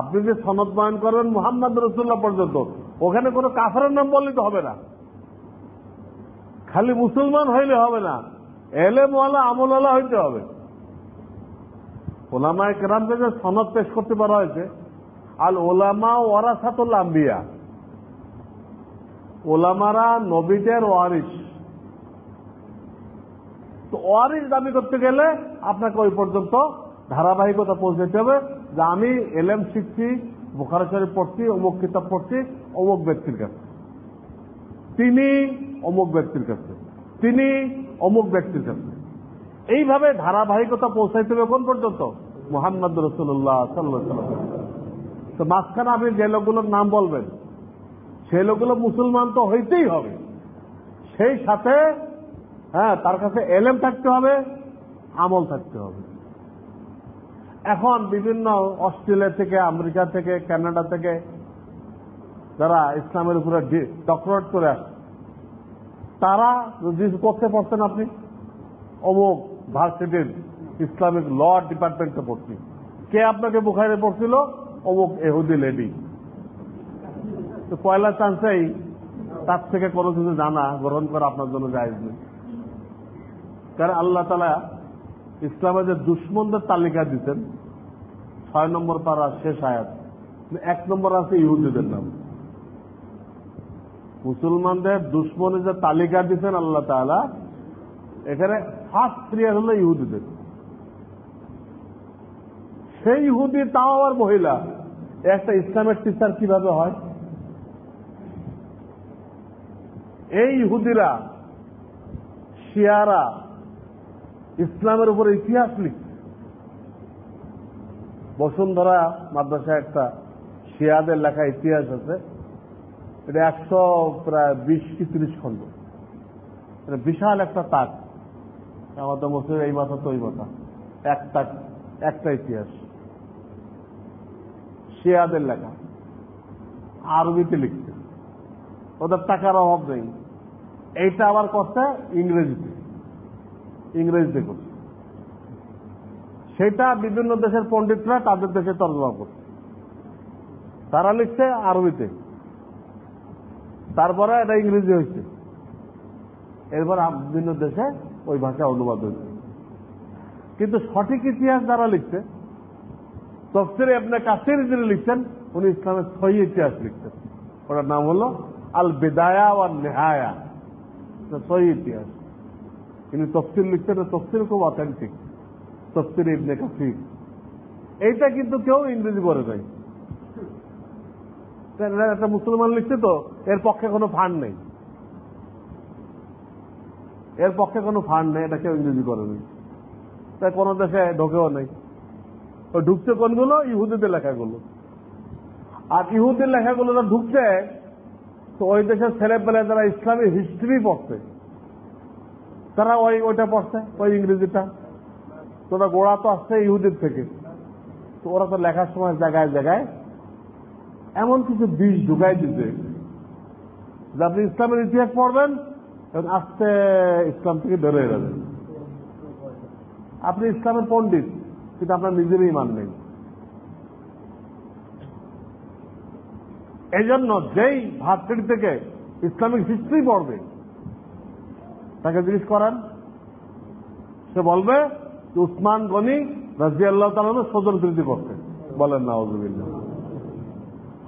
আপনি যে সনদ বয়ন করবেন মোহাম্মদ রসুল্লাহ পর্যন্ত, ওখানে কোনো কাফের নাম বললে তো হবে না। খালি মুসলমান হইলে হবে না। এলেমওয়ালা, আমলওয়ালা হইতে হবে। ওলামায় কেরামকে যে সনদ পেশ করতে পারা হয়েছে, আল ওলামা ওয়ারাসাতুল আম্বিয়া। ওলামারা নবীদের ওয়ারিস তো ওয়ারিস দাবি করতে গেলে আপনাকে ওই পর্যন্ত ধারাবাহিকতা পৌঁছাতে হবে যে আমি এলএম শিখছি, বোখারা পড়ছি, অমুক কিতাব পড়ছি, অমুক ব্যক্তির কাছে। তিনি অমুক ব্যক্তির কাছে। তিনি অমুক ব্যক্তির কাছে। এইভাবে ধারাবাহিকতা পৌঁছাইতে হবে কোন পর্যন্ত? মোহাম্মদ রসুল্লাহ সাল্লাহ তো মাঝখানে আপনি যে লোকগুলোর নাম বলবেন সেই লোকগুলো মুসলমান তো হইতেই হবে। সেই সাথে হ্যাঁ তার কাছে এলেম থাকতে হবে, আমল থাকতে হবে। এখন বিভিন্ন অস্ট্রেলিয়া থেকে, আমেরিকা থেকে, কানাডা থেকে যারা ইসলামের উপরে ডক্টরেট করে আসছে তারা যদি করতে পারছেন আপনি, অমুক ভার্সিটির ইসলামিক ল ডিপার্টমেন্টে পড়ছি কে আপনাকে বুখারে পড়ছিল? অমুক এহুদি লেডি। তো পয়লা চান্সেই তার থেকে কোনো কিছু জানা, গ্রহণ করা আপনার জন্য যায় নেই। কারণ আল্লাহ তালা ইসলামের যে দুশ্মনদের তালিকা দিতেন, ছয় নম্বর পারা শেষ আয়াত, এক নম্বর আছে ইহুদিদের নাম। মুসলমানদের দুশ্মনের যে তালিকা দিচ্ছেন আল্লাহ তালা এখানে ফার্স্ট প্লেয়ার হলো ইহুদিদের। সেই ইহুদি তাও আবার মহিলা। একটা ইসলামের টিচার কীভাবে হয়? এই ইহুদিরা, শিয়ারা, ইসলামের উপরে ইতিহাস লিখছে। বসুন্ধরা মাদ্রাসায় একটা শিয়াদের লেখা ইতিহাস আছে। এটা একশো প্রায় বিশ কি ত্রিশ খন্ড এটা বিশাল একটা তাক। আমাদের মুসলিম এই মাথা তো ওই মাথা। এক তাক, একটা ইতিহাস। শিয়াদের লেখা। আরবিতে লিখছে। ওদের টাকার অভাব নেই। এইটা আবার করছে ইংরেজিতে। ইংরেজিতে করছে। সেটা বিভিন্ন দেশের পণ্ডিতরা তাদের দেশে তর্জমা করছে। তারা লিখছে আরবিতে। তারপরে এটা ইংরেজি হয়েছে। এরপর বিভিন্ন দেশে ওই ভাষা অনুবাদ হয়েছে। কিন্তু সঠিক ইতিহাস যারা লিখছে, তফসিরে আপনার কাছের যিনি লিখছেন, উনি ইসলামের সহি ইতিহাস লিখছেন। ওটার নাম হলো আল বেদায়া ও নেহায়া সহি ইতিহাস। তিনি তফসিল লিখছেন তফসিল খুব অথেন্টিক তফসির ইবনে কাসির। এইটা কিন্তু কেউ ইংরেজি করে নাই। একটা মুসলমান লিখছে তো, এর পক্ষে কোনো ফান্ড নেই। এর পক্ষে কোনো ফান্ড নেই, এটা কেউ ইংরেজি করেনি। তাই কোনো দেশে ঢোকেও নেই। ঢুকছে কোনগুলো? ইহুদিদের লেখাগুলো। আর ইহুদের লেখাগুলো যা ঢুকছে, তো ওই দেশের ছেলে পেলে যারা ইসলামী হিস্ট্রি পড়ছে, তারা ওই, ওইটা পড়ছে, ওই ইংরেজিটা। তোরা গোড়া তো আসছে ইহুদের থেকে। তো ওরা তো লেখার সময় জায়গায় জায়গায় এমন কিছু বীজ ঢুকাই দিতে যে আপনি ইসলামের ইতিহাস পড়বেন এবং আস্তে ইসলাম থেকে বেরোয় যাবেন। আপনি ইসলামের পণ্ডিত, কিন্তু আপনার নিজের ইমান নেই। এই জন্য যেই ভাতৃ থেকে ইসলামিক হিস্ট্রি পড়বে, তাকে জিজ্ঞেস করেন। সে বলবে উসমান গনি রাজি আল্লাহ তালন সদর বৃদ্ধি করতে বলেন না হজুবিল্লা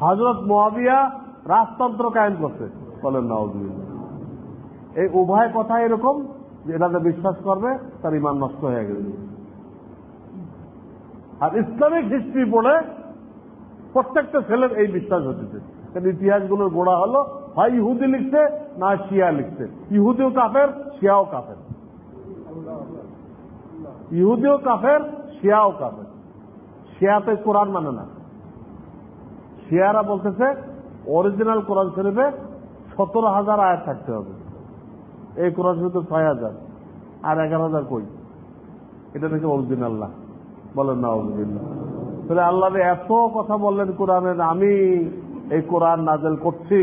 হজরত মোয়াবিয়া রাজতন্ত্র কায়েম করছে। বলেন না এই উভয় কথা এরকম যে এটাতে বিশ্বাস করবে, তার ইমান নষ্ট হয়ে গেছে। আর ইসলামিক হিস্ট্রি পড়ে প্রত্যেকটা ছেলের এই বিশ্বাস হচ্ছে কারণ ইতিহাসগুলোর গোড়া হলো, হয় ইহুদি লিখছে, না শিয়া লিখছে। ইহুদিও কাফের, শিয়াও কাফের। ইহুদিও কাফের, শিয়াও কাফের। শিয়াতে কোরআন মানে না। শিয়ারা বলতেছে অরিজিনাল কোরআন শরীফে সতেরো হাজার আয়াত থাকতে হবে। এই কোরআন শরীফ ছয় হাজার, আর এগারো হাজার কই? এটা নাকি অরিজিনাল না। বলেন না অরিজিনাল তাহলে আল্লাহ এত কথা বললেন কোরআনের, আমি এই কোরআন নাজেল করছি,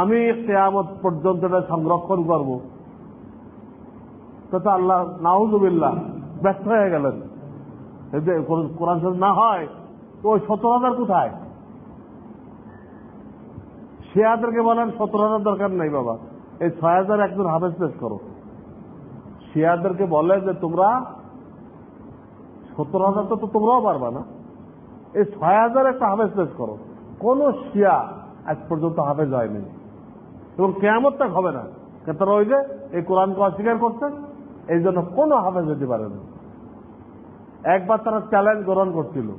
আমি কেয়ামত পর্যন্ত এটা সংরক্ষণ করব। তো আল্লাহ নাউজুবিল্লাহ ব্যস্ত হয়ে গেলেন। কোরআন শরীফ না হয়, তো ওই সতেরো হাজার কোথায়? শিয়াদেরকে বলেন, সতেরো হাজার দরকার নাই বাবা। এই ছয় হাজার একজন হাফেজ পেশ করো। শিয়াদেরকে বলে যে, তোমরা সত্তর হাজার তো তোমরাও পারবা না। এই ছয় হাজার একটা হাফেজ পেশ করো। কোন শিয়া আজ পর্যন্ত হাফেজ হয়নি। এবং কেয়ামতটা হবে না। তারা ওই যে, এই কোরআনকে অস্বীকার করছে, এই জন্য কোনো হাফেজ হতে পারে না। একবার তারা চ্যালেঞ্জ গ্রহণ করছিল।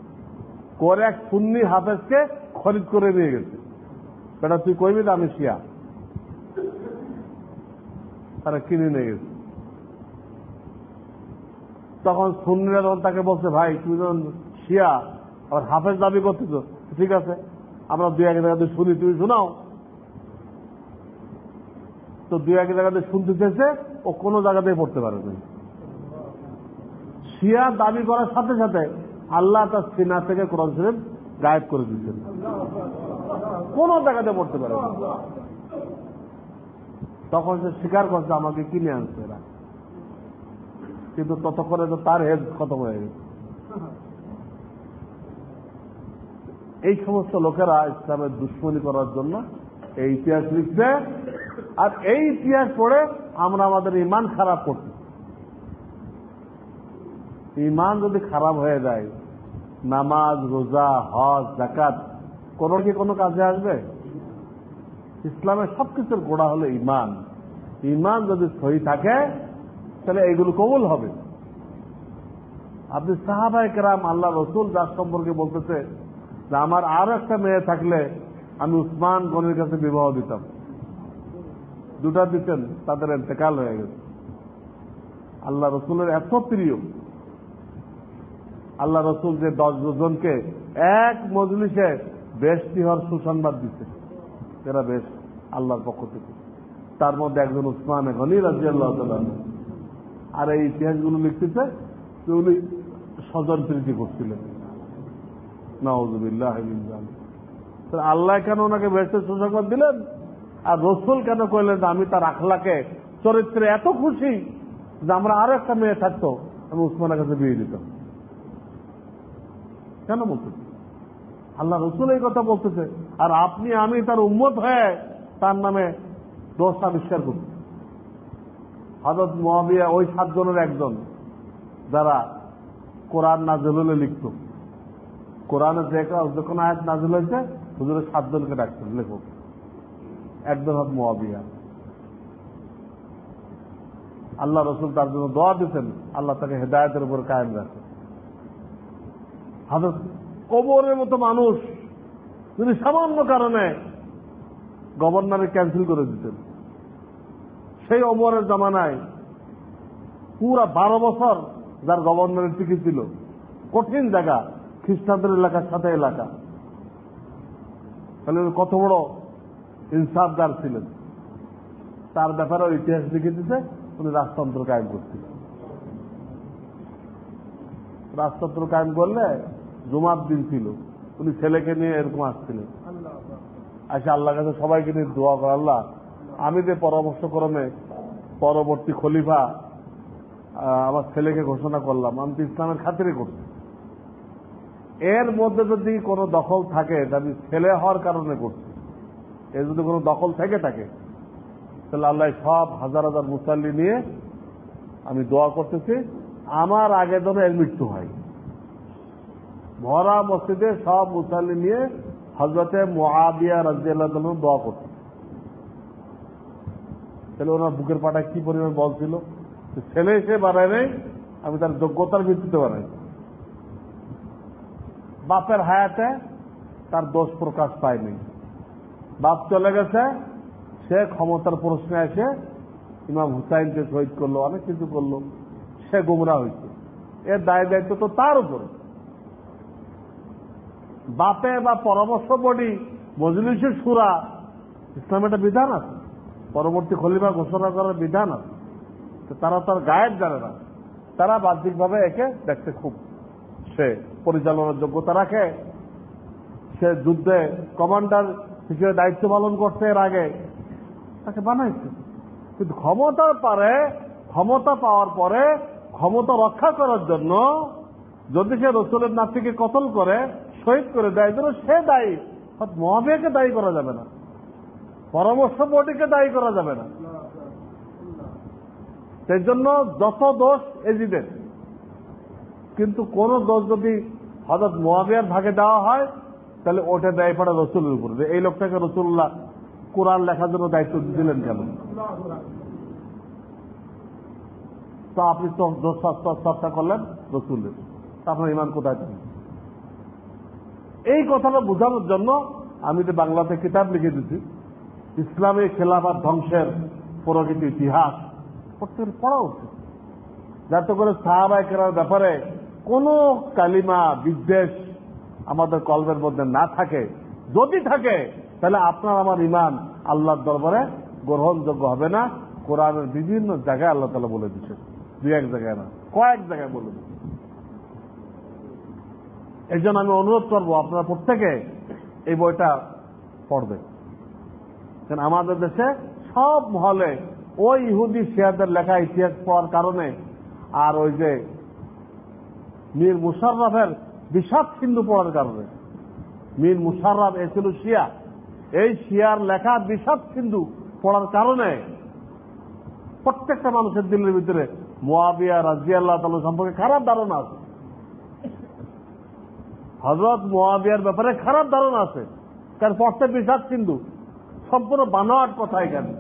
করে এক সুন্নি হাফেজকে খরিদ করে নিয়ে গেছে। সেটা তুই কইবি না আমি শিয়া? তারা কিনে নিয়ে গেছে। তখন সুন্নিরা তখন তাকে বলছে, ভাই, তুমি যখন শিয়া, আবার হাফেজ দাবি করতেছ, ঠিক আছে, আমরা দুই এক জায়গাতে শুনি, তুমি শোনাও। তো দুই এক জায়গাতে শুনতে চেয়েছে, ও কোনো জায়গাতেই পড়তে পারে না শিয়া দাবি করার সাথে সাথে আল্লাহ তার সিনা থেকে কোরআন শরীফ গায়েব করে দিচ্ছেন কোন জায়গাতে পড়তে পারে তখন সে স্বীকার করছে, আমাকে কিনে আনছে এরা। কিন্তু ততক্ষণে তো তার হেড খতম হয়ে গেছে। এই সমস্ত লোকেরা ইসলামের দুশ্মনী করার জন্য এই ইতিহাস লিখছে, আর এই ইতিহাস পড়ে আমরা আমাদের ইমান খারাপ করছি। ইমান যদি খারাপ হয়ে যায়, নামাজ, রোজা, হজ জাকাত কোন কি কোনো কাজে আসবে? ইসলামের সবকিছুর গোড়া হলো ইমান ইমান যদি সহি থাকে, তাহলে এইগুলো কবুল হবে। আপনি সাহাবাই কেরাম, আল্লাহ রসুল যার সম্পর্কে বলতেছে যে, আমার আর একটা মেয়ে থাকলে আমি উসমান গনির কাছে বিবাহ দিতাম। দুটা দিতেন, তাদের এতেকাল হয়ে গেছে। আল্লাহ রসুলের এত প্রিয়। আল্লাহ রসুল যে দশ জনকে এক মজলিসে বেশটি হওয়ার সুসংবাদ দিচ্ছে এরা বেশ আল্লাহর পক্ষ থেকে। তার মধ্যে একজন উসমান আল্লাহ আর এই ইতিহাসগুলো লিখতেছে যে উনি স্বজন প্রীতি করছিলেন। নওয়াজুবিল্লাহ আল্লাহ কেন ওনাকে বেশি সুসংবাদ দিলেন? আর রসুল কেন কইলেন যে আমি তার আখলাকে, চরিত্রে এত খুশি যে আমরা আরও একটা মেয়ে থাকতো আমি উসমানের কাছে বিয়ে দিতাম? কেন বলতেছে আল্লাহ রসুল এই কথা বলতেছে। আর আপনি, আমি, তার উম্মত হয়ে তার নামে দোষ আবিষ্কার করছি হজরত মহাবিয়া ওই সাতজনের একজন, যারা কোরআন নাজল হলে লিখত। কোরআনে যে যখন আয়াত নাজল হয়েছে হুজুরের সাতজনকে ডাকতেন লেখক। একজন হত মহাবিয়া আল্লাহ রসুল তার জন্য দোয়া দিতেন, আল্লাহ তাকে হেদায়তের উপর কায়েম রাখে। হাজর কবরের মতো মানুষ, যদি সামান্য কারণে গভর্নরে ক্যান্সেল করে দিতেন। সেই অমরের জামানায় পুরা বারো বছর যার গভর্নরের টিকিট ছিল, কঠিন জায়গা, খ্রিস্টানদের এলাকার সাথে এলাকা। তাহলে কত বড় ইনসাফদার ছিলেন? তার ব্যাপারে ইতিহাস লিখে দিতে উনি রাজতন্ত্র কায়েম করছিলেন রাজতন্ত্র কায়েম করলে জুমার দিন ছিল। উনি ছেলেকে নিয়ে এরকম আসছিলেন। আচ্ছা আল্লাহ কাছে সবাইকে নিয়ে দোয়া করে, আল্লাহ, আমি যে পরামর্শ ক্রমে পরবর্তী খলিফা আমার ছেলেকে ঘোষণা করলাম, আমি ইসলামের খাতিরে করছি। এর মধ্যে যদি কোনো দখল থাকে আমি ছেলে হওয়ার কারণে করছি। এর যদি কোনো দখল থেকে থাকে, তাহলে আল্লাহ সব হাজার হাজার মুসাল্লি নিয়ে আমি দোয়া করতেছি। আমার আগে যেন এর মৃত্যু হয়। ভরা মসজিদে সব মুসাল্লি নিয়ে হজরতে মহাবিয়া রাজিয়াল্লাহ দোয়া করছে তাহলে ওনার বুকের পাটায় কি পরিমাণ বল ছিল? ছেলে এসে বাড়ায় নেই, আমি তার যোগ্যতার ভিত্তিতে বানাই। বাপের হায়াতে তার দোষ প্রকাশ পায়নি বাপ চলে গেছে, সে ক্ষমতার প্রশ্নে এসে ইমাম হুসাইনকে শহীদ করল, অনেক কিছু করল। সে গুমরা হয়েছে। এর দায় দায়িত্ব তো তার উপরে। বাপে বা পরামর্শ বডি মজলিসের সুরা ইসলাম একটা বিধান আছে। পরবর্তী খলিফা ঘোষণা করার বিধান আছে। তারা তার গায়েব জানে না। তারা বাহ্যিকভাবে একে দেখতে খুব সে পরিচালনার যোগ্যতা রাখে। সে যুদ্ধে কমান্ডার হিসেবে দায়িত্ব পালন করছে এর আগে। তাকে বানাইছে। কিন্তু ক্ষমতার পারে, ক্ষমতা পাওয়ার পরে ক্ষমতা রক্ষা করার জন্য যদি সে রসুলের নাতিকে কতল করে শহীদ করে দেয় যেন সে দায়ী মহাবিয়াকে দায়ী করা যাবে না। পরামর্শ বোর্ডকে দায়ী করা যাবে না। সেই জন্য যত দোষ এজিদের, কিন্তু কোন দোষ যদি হজরত মোয়াবিয়ার ভাগে দেওয়া হয়, তাহলে ওটা দেয় পড়ে রসুলের উপরে। এই লোকটাকে রসুল্লাহ কোরআন লেখার জন্য দায়িত্ব দিলেন কেন? তো আপনি চর্চা করলেন রসুলের। আপনার ইমান কোথায় থাকবে এই কথাটা বোঝানোর জন্য আমি তো বাংলাতে কিতাব লিখে দিচ্ছি ইসলামী খেলাফার ধ্বংসের প্রকৃত ইতিহাস প্রত্যেকের পড়া উচিত। যাতে করে সাহাবাহিকের ব্যাপারে কোন কালিমা, বিদ্বেষ আমাদের কল্পের মধ্যে না থাকে। যদি থাকে, তাহলে আপনার আমার ইমান আল্লাহর দরবারে গ্রহণযোগ্য হবে না। কোরআনের বিভিন্ন জায়গায় আল্লাহ তালা বলে দিচ্ছে দুই এক জায়গায় না, কয়েক জায়গায় বলে দিচ্ছে এই জন্য আমি অনুরোধ করব, আপনারা প্রত্যেকে এই বইটা পড়বে কারণ আমাদের দেশে সব মহলে ওই ইহুদি শিয়াদের লেখা ইতিহাস পাওয়ার কারণে আর ওই যে মীর মুশাররফের বিষাদ সিন্ধু পড়ার কারণে। মীর মুশাররফ, এ ছিল শিয়া। এই শিয়ার লেখা বিষাদ সিন্ধু পড়ার কারণে প্রত্যেকটা মানুষের দিলের ভিতরে মোয়াবিয়া রাজিয়া আল্লাহ তালু সম্পর্কে খারাপ ধারণা আছে। হজরত মোয়াবিয়ার ব্যাপারে খারাপ ধারণা আছে। কারণ পড়তে বিষাদ সিন্ধু। সম্পূর্ণ বানোয়াট কথা এখানে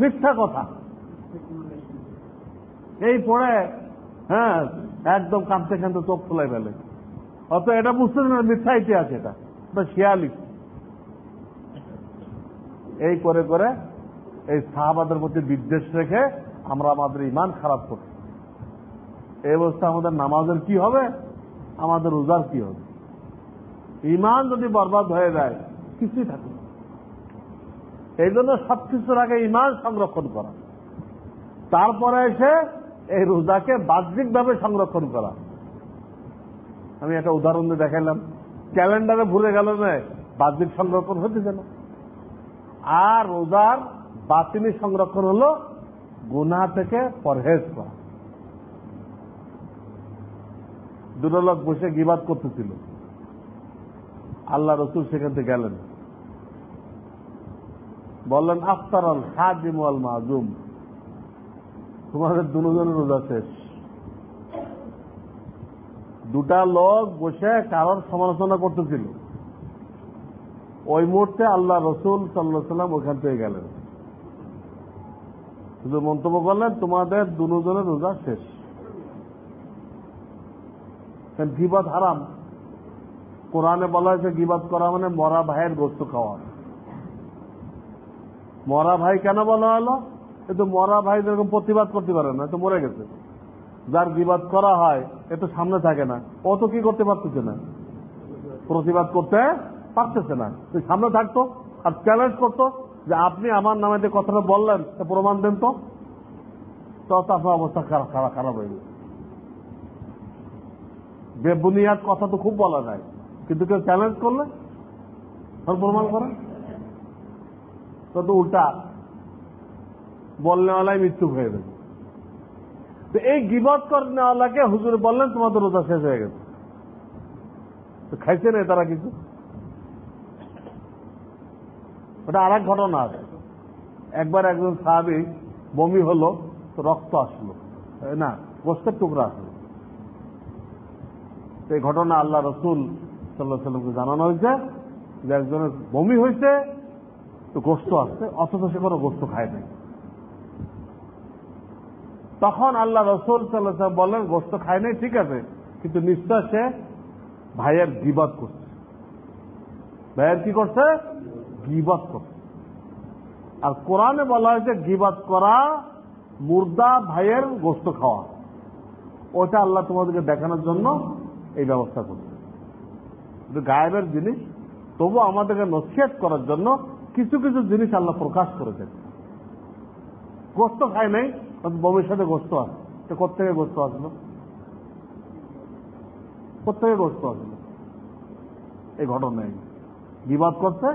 মিথ্যা কথা। এই পড়ে হ্যাঁ একদম কাঁদতে কাঁদতে চোখ ফুলাই ফেলে। অত এটা বুঝতে না, মিথ্যা ইতিহাস এটা। শিয়ালি। এই করে করে এই সাহাবাদের প্রতি বিদ্বেষ রেখে আমরা আমাদের ইমান খারাপ করি। এই অবস্থা আমাদের নামাজের কি হবে? আমাদের রোজার কি হবে ইমান যদি বরবাদ হয়ে যায়, কিছুই থাকে এই জন্য সবকিছুর আগে ইমান সংরক্ষণ করা। তারপরে এসে এই রোজাকে বাহ্যিকভাবে সংরক্ষণ করা। আমি একটা উদাহরণ দিয়ে দেখাইলাম। ক্যালেন্ডারে ভুলে গেল না বাহ্যিক সংরক্ষণ হতেছে না। আর রোজার বাতিনি সংরক্ষণ হল গুনা থেকে পরহেজ করা। দুটো লোক বসে গিবাদ করতেছিল। আল্লাহ রসুল সেখান থেকে গেলেন। বললেন আফতার আল হাজিম আল মাহুম তোমাদের দুজনের রোজা শেষ। দুটা লোক বসে কারোর সমালোচনা করতেছিল। ওই মুহূর্তে আল্লাহ রসুল সাল্লাহ সাল্লাম ওখান থেকে গেলেন। শুধু মন্তব্য করলেন, তোমাদের দুজনের রোজা শেষ। গিবাদ হারাম। কোরআনে বলা হয়েছে গিবাদ করা মানে মরা ভাইয়ের গোস্ত খাওয়া। মরা ভাই কেন বলা হলো? কিন্তু মরা ভাই যেরকম প্রতিবাদ করতে পারে না তো মরে গেছে। যার গিবাদ করা হয়, এ তো সামনে থাকে না। ও তো কি করতে পারতেছে না? প্রতিবাদ করতে পারতেছে না। সামনে থাকতো আর চ্যালেঞ্জ করতো যে আপনি আমার নামে যে কথাটা বললেন প্রমাণ দেন তো। তো আপনার অবস্থা খারাপ খারাপ হয়ে গেছে। বেবুনিয়াদ কথা তো খুব বলা যায়। কিন্তু কেউ চ্যালেঞ্জ করলে? প্রমাণ করে তো তো উল্টা। বলনেওয়ালাই মৃত্যু হয়ে গেছে। তো এই গিবত করনেওয়ালাকে হুজুর বললেন তোমাদের রোজা শেষ হয়ে গেছে। তো খাইছে না তারা কিছু? ওটা আর ঘটনা আছে। একবার একজন সাহাবি বমি হলো, তো রক্ত আসলো। না, গোস্তের টুকরা আসলো। এই ঘটনা আল্লাহ রসুল সাল্লাহ সাল্লামকে জানানো হয়েছে যে একজনের বমি হয়েছে, তো গোস্ত আসছে, অথচ সে কোনো গোস্ত খায় নাই। তখন আল্লাহ রসুল সাল্লাহ বললেন গোস্ত খায় নাই, ঠিক আছে, কিন্তু নিশ্চয় সে ভাইয়ের গিবাদ করছে। ভাইয়ের কি করছে? গিবাদ করছে। আর কোরআনে বলা হয়েছে গিবাদ করা মুর্দা ভাইয়ের গোস্ত খাওয়া। ওটা আল্লাহ তোমাদেরকে দেখানোর জন্য এই ব্যবস্থা করছে। গায়েবের জিনিস তবু আমাদেরকে নসিহত করার জন্য কিছু কিছু জিনিস আল্লাহ প্রকাশ করেছেন। গোস্ত খায় নাই ভবিষ্যতে গোস্ত আসে তো কোথেকে গোস্ত আসলো কোথেকে গোস্ত আসলো এই ঘটনায় বিবাদ করছে?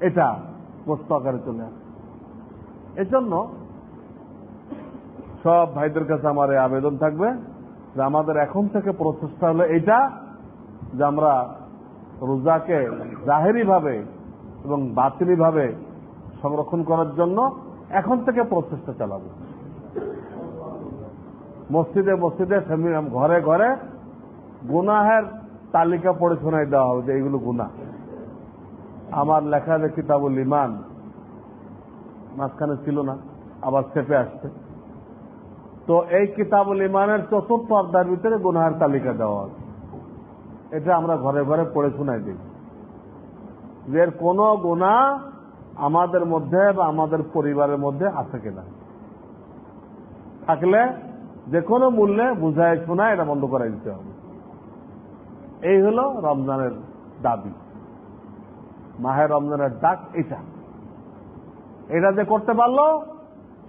এটা গোস্ত আকারে চলে আসে। এজন্য সব ভাইদের কাছে আমার আবেদন থাকবে। যে আমাদের এখন থেকে প্রচেষ্টা হলো এটা, যে আমরা রোজাকে জাহেরি ভাবে এবং বাতিনি ভাবে সংরক্ষণ করার জন্য এখন থেকে প্রচেষ্টা চালাবো। মসজিদে মসজিদে ঘরে ঘরে গুনাহের তালিকা পড়ে শোনাই দেওয়া হবে যে এইগুলো গুনাহ। আমার লেখা যে কিতাবুল ইমান মাঝখানে ছিল না, আবার চেপে আসছে। তো এই কিতাবুল ইমানের চতুর্থ অধ্যায়ের ভিতরে গুনাহের তালিকা দেওয়া আছে। এটা আমরা ঘরে ঘরে পড়ে শোনাই দিই। যে কোন গুণা আমাদের মধ্যে বা আমাদের পরিবারের মধ্যে আছে কিনা। থাকলে যে কোনো মূল্যে বুঝায় শোনা এটা বন্ধ করে দিতে হবে। এই হল রমজানের দাবি। মাহের রমজানের ডাক এটা। এটা যে করতে পারল,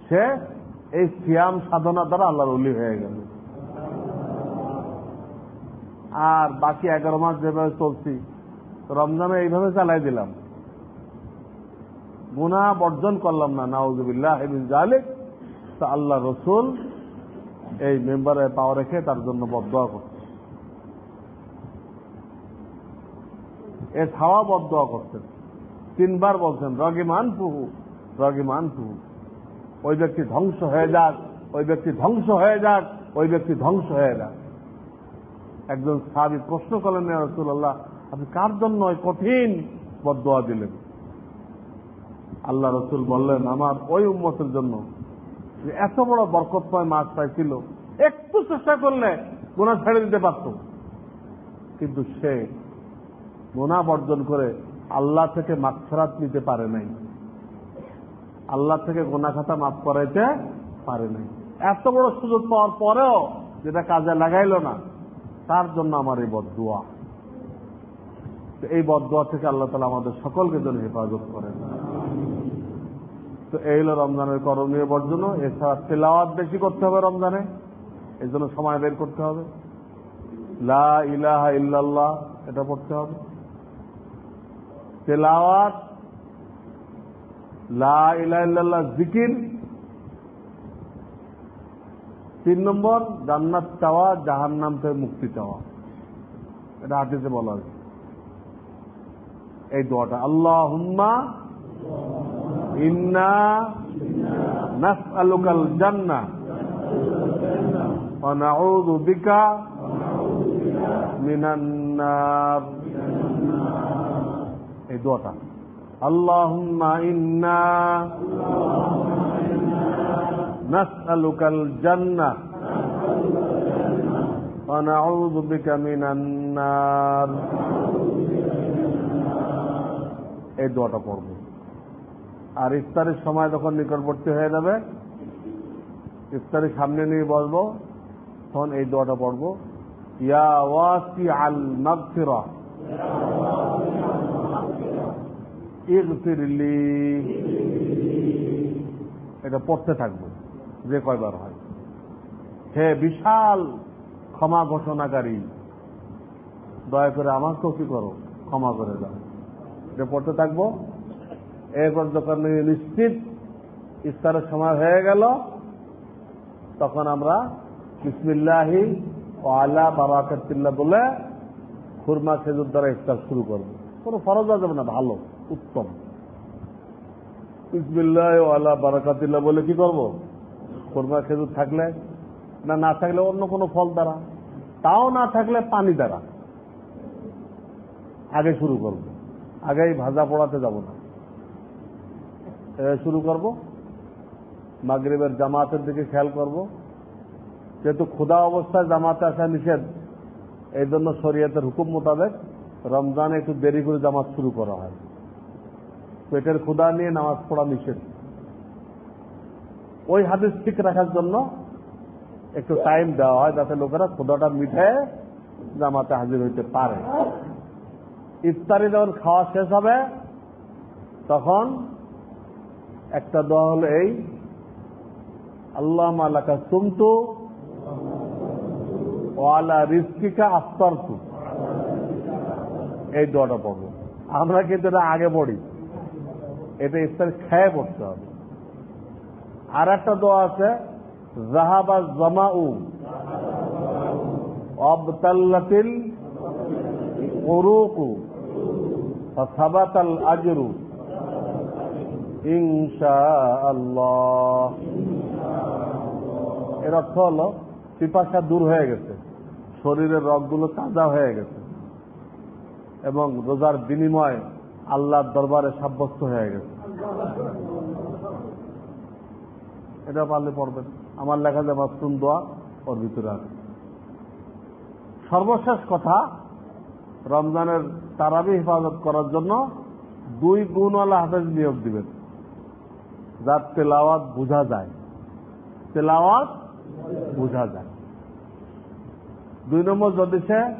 সে এই সিয়াম সাধনা দ্বারা আল্লাহর উলি হয়ে গেল। আর বাকি এগারো মাস যেভাবে চলছি, রমজানে এইভাবে চালাই দিলাম। গুনা বর্জন করলাম না, নাউজুবিল্লাহ জালিক তা আল্লাহ রসুল এই মেম্বারে পাওয়া রেখে তার জন্য বদয়া করছে। এ ছাওয়া বদয়া করছেন তিনবার বলছেন রগিমান পুহু রগিমান পুহু ওই ব্যক্তি ধ্বংস হয়ে যাক, ওই ব্যক্তি ধ্বংস হয়ে যাক, ওই ব্যক্তি ধ্বংস হয়ে যাক। একজন সাহাবি প্রশ্ন করলেন রসুল্লাহ আপনি কার জন্য ওই কঠিন বদয়া দিলেন? আল্লাহ রসুল বললেন, আমার ওই উম্মতের জন্য এত বড় বরকতময় মাছ পাইছিল, একটু চেষ্টা করলে গোনা ছেড়ে দিতে পারত। কিন্তু সে গোনা বর্জন করে আল্লাহ থেকে মাগফেরাত নিতে পারে নাই। আল্লাহ থেকে গোনা খাতা মাফ করাইতে পারে নাই। এত বড় সুযোগ পাওয়ার পরেও যেটা কাজে লাগাইল না, তার জন্য আমার এই বদুয়া এই বদুয়া থেকে আল্লাহ তালা আমাদের সকলকে যেন হেফাজত করেন। তো এই হলো রমজানের করণীয় বর্জন। এছাড়া তেলাওয়াত বেশি করতে হবে রমজানে এই জন্য সময় বের করতে হবে। লা ইলাহা ইল্লাল্লাহ, এটা পড়তে হবে। তেলাওয়াত লা ইলাহা ইল্লাল্লাহ জিকির। তিন নম্বর, জান্নাত চাওয়া জাহান নাম থেকে মুক্তি চাওয়া। এটা হাতিতে বলা আছে এই দোয়াটা আল্লাহ হুম্মা ইন্না জান্নাহ ওয়া নাউযু বিকা মিনান নার এই দোয়াটা। ইন্না নাসআলুকাল জান্নাহ ওয়া নাউযু বিকা মিনান নার। এই দোয়াটা পড়ব। আর ইফতারের সময় যখন নিকটবর্তী হয়ে যাবে, ইফতারের সামনে নিয়ে বসবো, তখন এই দোয়াটা পড়ব। ইয়া ওয়াসি আল মাগফিরা। ইগফিরলি। এটা পড়তে থাকব, যে কয়বার হয়। হে বিশাল ক্ষমা ঘোষণাকারী, দয়া করে আমাকেও কি করো, ক্ষমা করে দাও। এটা পড়তে থাকব। এরপর যখন নিশ্চিত ইফতারের সময় হয়ে গেল, তখন আমরা বিসমিল্লাহি ও আলা বারাকাতিল্লাহ বলে খুরমা খেজুর দ্বারা ইফতার শুরু করব। কোনো ফরজ যাবে না? ভালো। উত্তম। বিসমিল্লাহ ও আলা বারাকাতিল্লাহ বলে কি করব? খুরমা খেজুর থাকলে না না থাকলে অন্য কোনো ফল দ্বারা? তাও না থাকলে পানি দ্বারা। আগে শুরু করব। আগেই ভাজা পড়াতে যাব না। শুরু করব। মাগরীবের জামাতের দিকে খেয়াল করব। যেহেতু ক্ষুদা অবস্থায় জামাতে আসা নিষেধ এই জন্য শরীয়তের হুকুম মোতাবেক রমজানে একটু দেরি করে জামাত শুরু করা হয়। পেটের ক্ষুদা নিয়ে নামাজ পড়া নিষেধ। ওই হাদিস ঠিক রাখার জন্য একটু টাইম দেওয়া হয় যাতে লোকেরা ক্ষুদাটা মিঠে জামাতে হাজির হইতে পারে। ইফতারি যখন খাওয়া শেষ হবে, তখন একটা দোয়া হলো এই আল্লাহ মালাকা সুমতু ওয়ালা রিস্কিকা আফতারতু। এই দোয়াটা পড়ব। আমরা কিন্তু এটা আগে পড়ি। এটা ইফতার খেয়ে পড়তে হবে। আর একটা দোয়া আছে জাহাবা জামাউ অবতাল্লাতিল উরুকু সাবাতাল আজরু ইনশা আল্লাহ এর অর্থ হল, পিপাসা দূর হয়ে গেছে, শরীরের রগগুলো তাজা হয়ে গেছে, এবং রোজার বিনিময় আল্লাহর দরবারে সাব্যস্ত হয়ে গেছে। এটা পারলে পড়বেন। আমার লেখা যে মাসুম দোয়া, ওর ভিতরে আছে। সর্বশেষ কথা, রমজানের তারাবি হেফাজত করার জন্য দুই গুণওয়ালা হাফেজ নিয়োগ দিবেন। যার তেলাওয়াত বোঝা যায়। তেলাওয়াত বোঝা যায়। দুই নম্বর যদি সে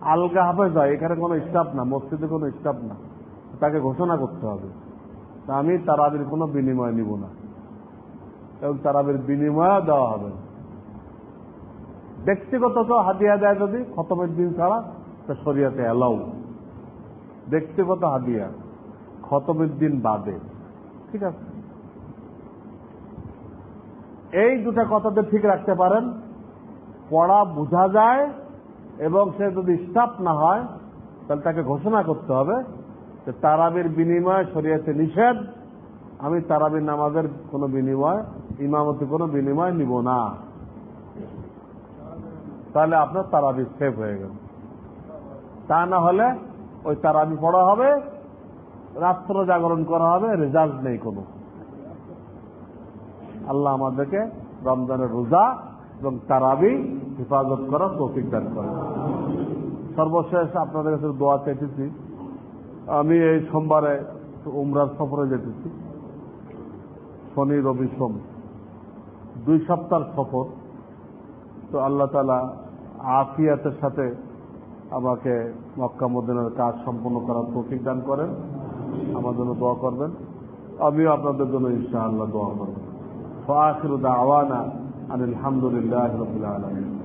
আলগা হাফেজ হয়, এখানে কোনো স্টাফ না, মসজিদে কোনো স্টাফ না। তাকে ঘোষণা করতে হবে। আমি তারাবির কোনো বিনিময় নিব না। এবং তারাবির বিনিময় দেওয়া হবে ব্যক্তিগত তো হাদিয়া দেয় যদি, খতমের দিন ছাড়া তা শরিয়াতে অ্যালাউ ব্যক্তিগত হাদিয়া, খতমের দিন বাদে। ঠিক আছে? এই দুটা কথাতে ঠিক রাখতে পারেন। পড়া বোঝা যায় এবং সে যদি স্টাফ না হয়, তাহলে তাকে ঘোষণা করতে হবে। তারাবির বিনিময় শরীয়তে নিষেধ, আমি তারাবির নামাজের কোনো বিনিময়, ইমামতি কোনো বিনিময় নিব না। তাহলে আপনার তারাবি সেফ হয়ে গেল। তা না হলে ওই তারাবি পড়া হবে, রাত্র জাগরণ করা হবে, রেজাল্ট নেই কোনো। আল্লাহ আমাদেরকে রমজানের রোজা এবং তারাবি হেফাজত করার দান করে সর্বশেষ আপনাদের কাছে দোয়া চেয়েছি আমি এই সোমবারে উমরার সফরে যেতেছি। শনি, রবি, সোম। দুই সপ্তাহ সফর। তো আল্লাহ তালা আফিয়াতের সাথে আমাকে মক্কা মদিনের কাজ সম্পন্ন করার প্রতীক দান করেন। আমার জন্য দোয়া করবেন। আমিও আপনাদের জন্য ইনশাআল্লাহ দোয়া করবেন ফাখির আওয়ানা আনিল হামদুলিল্লাহ রবিল্লা আলমিন।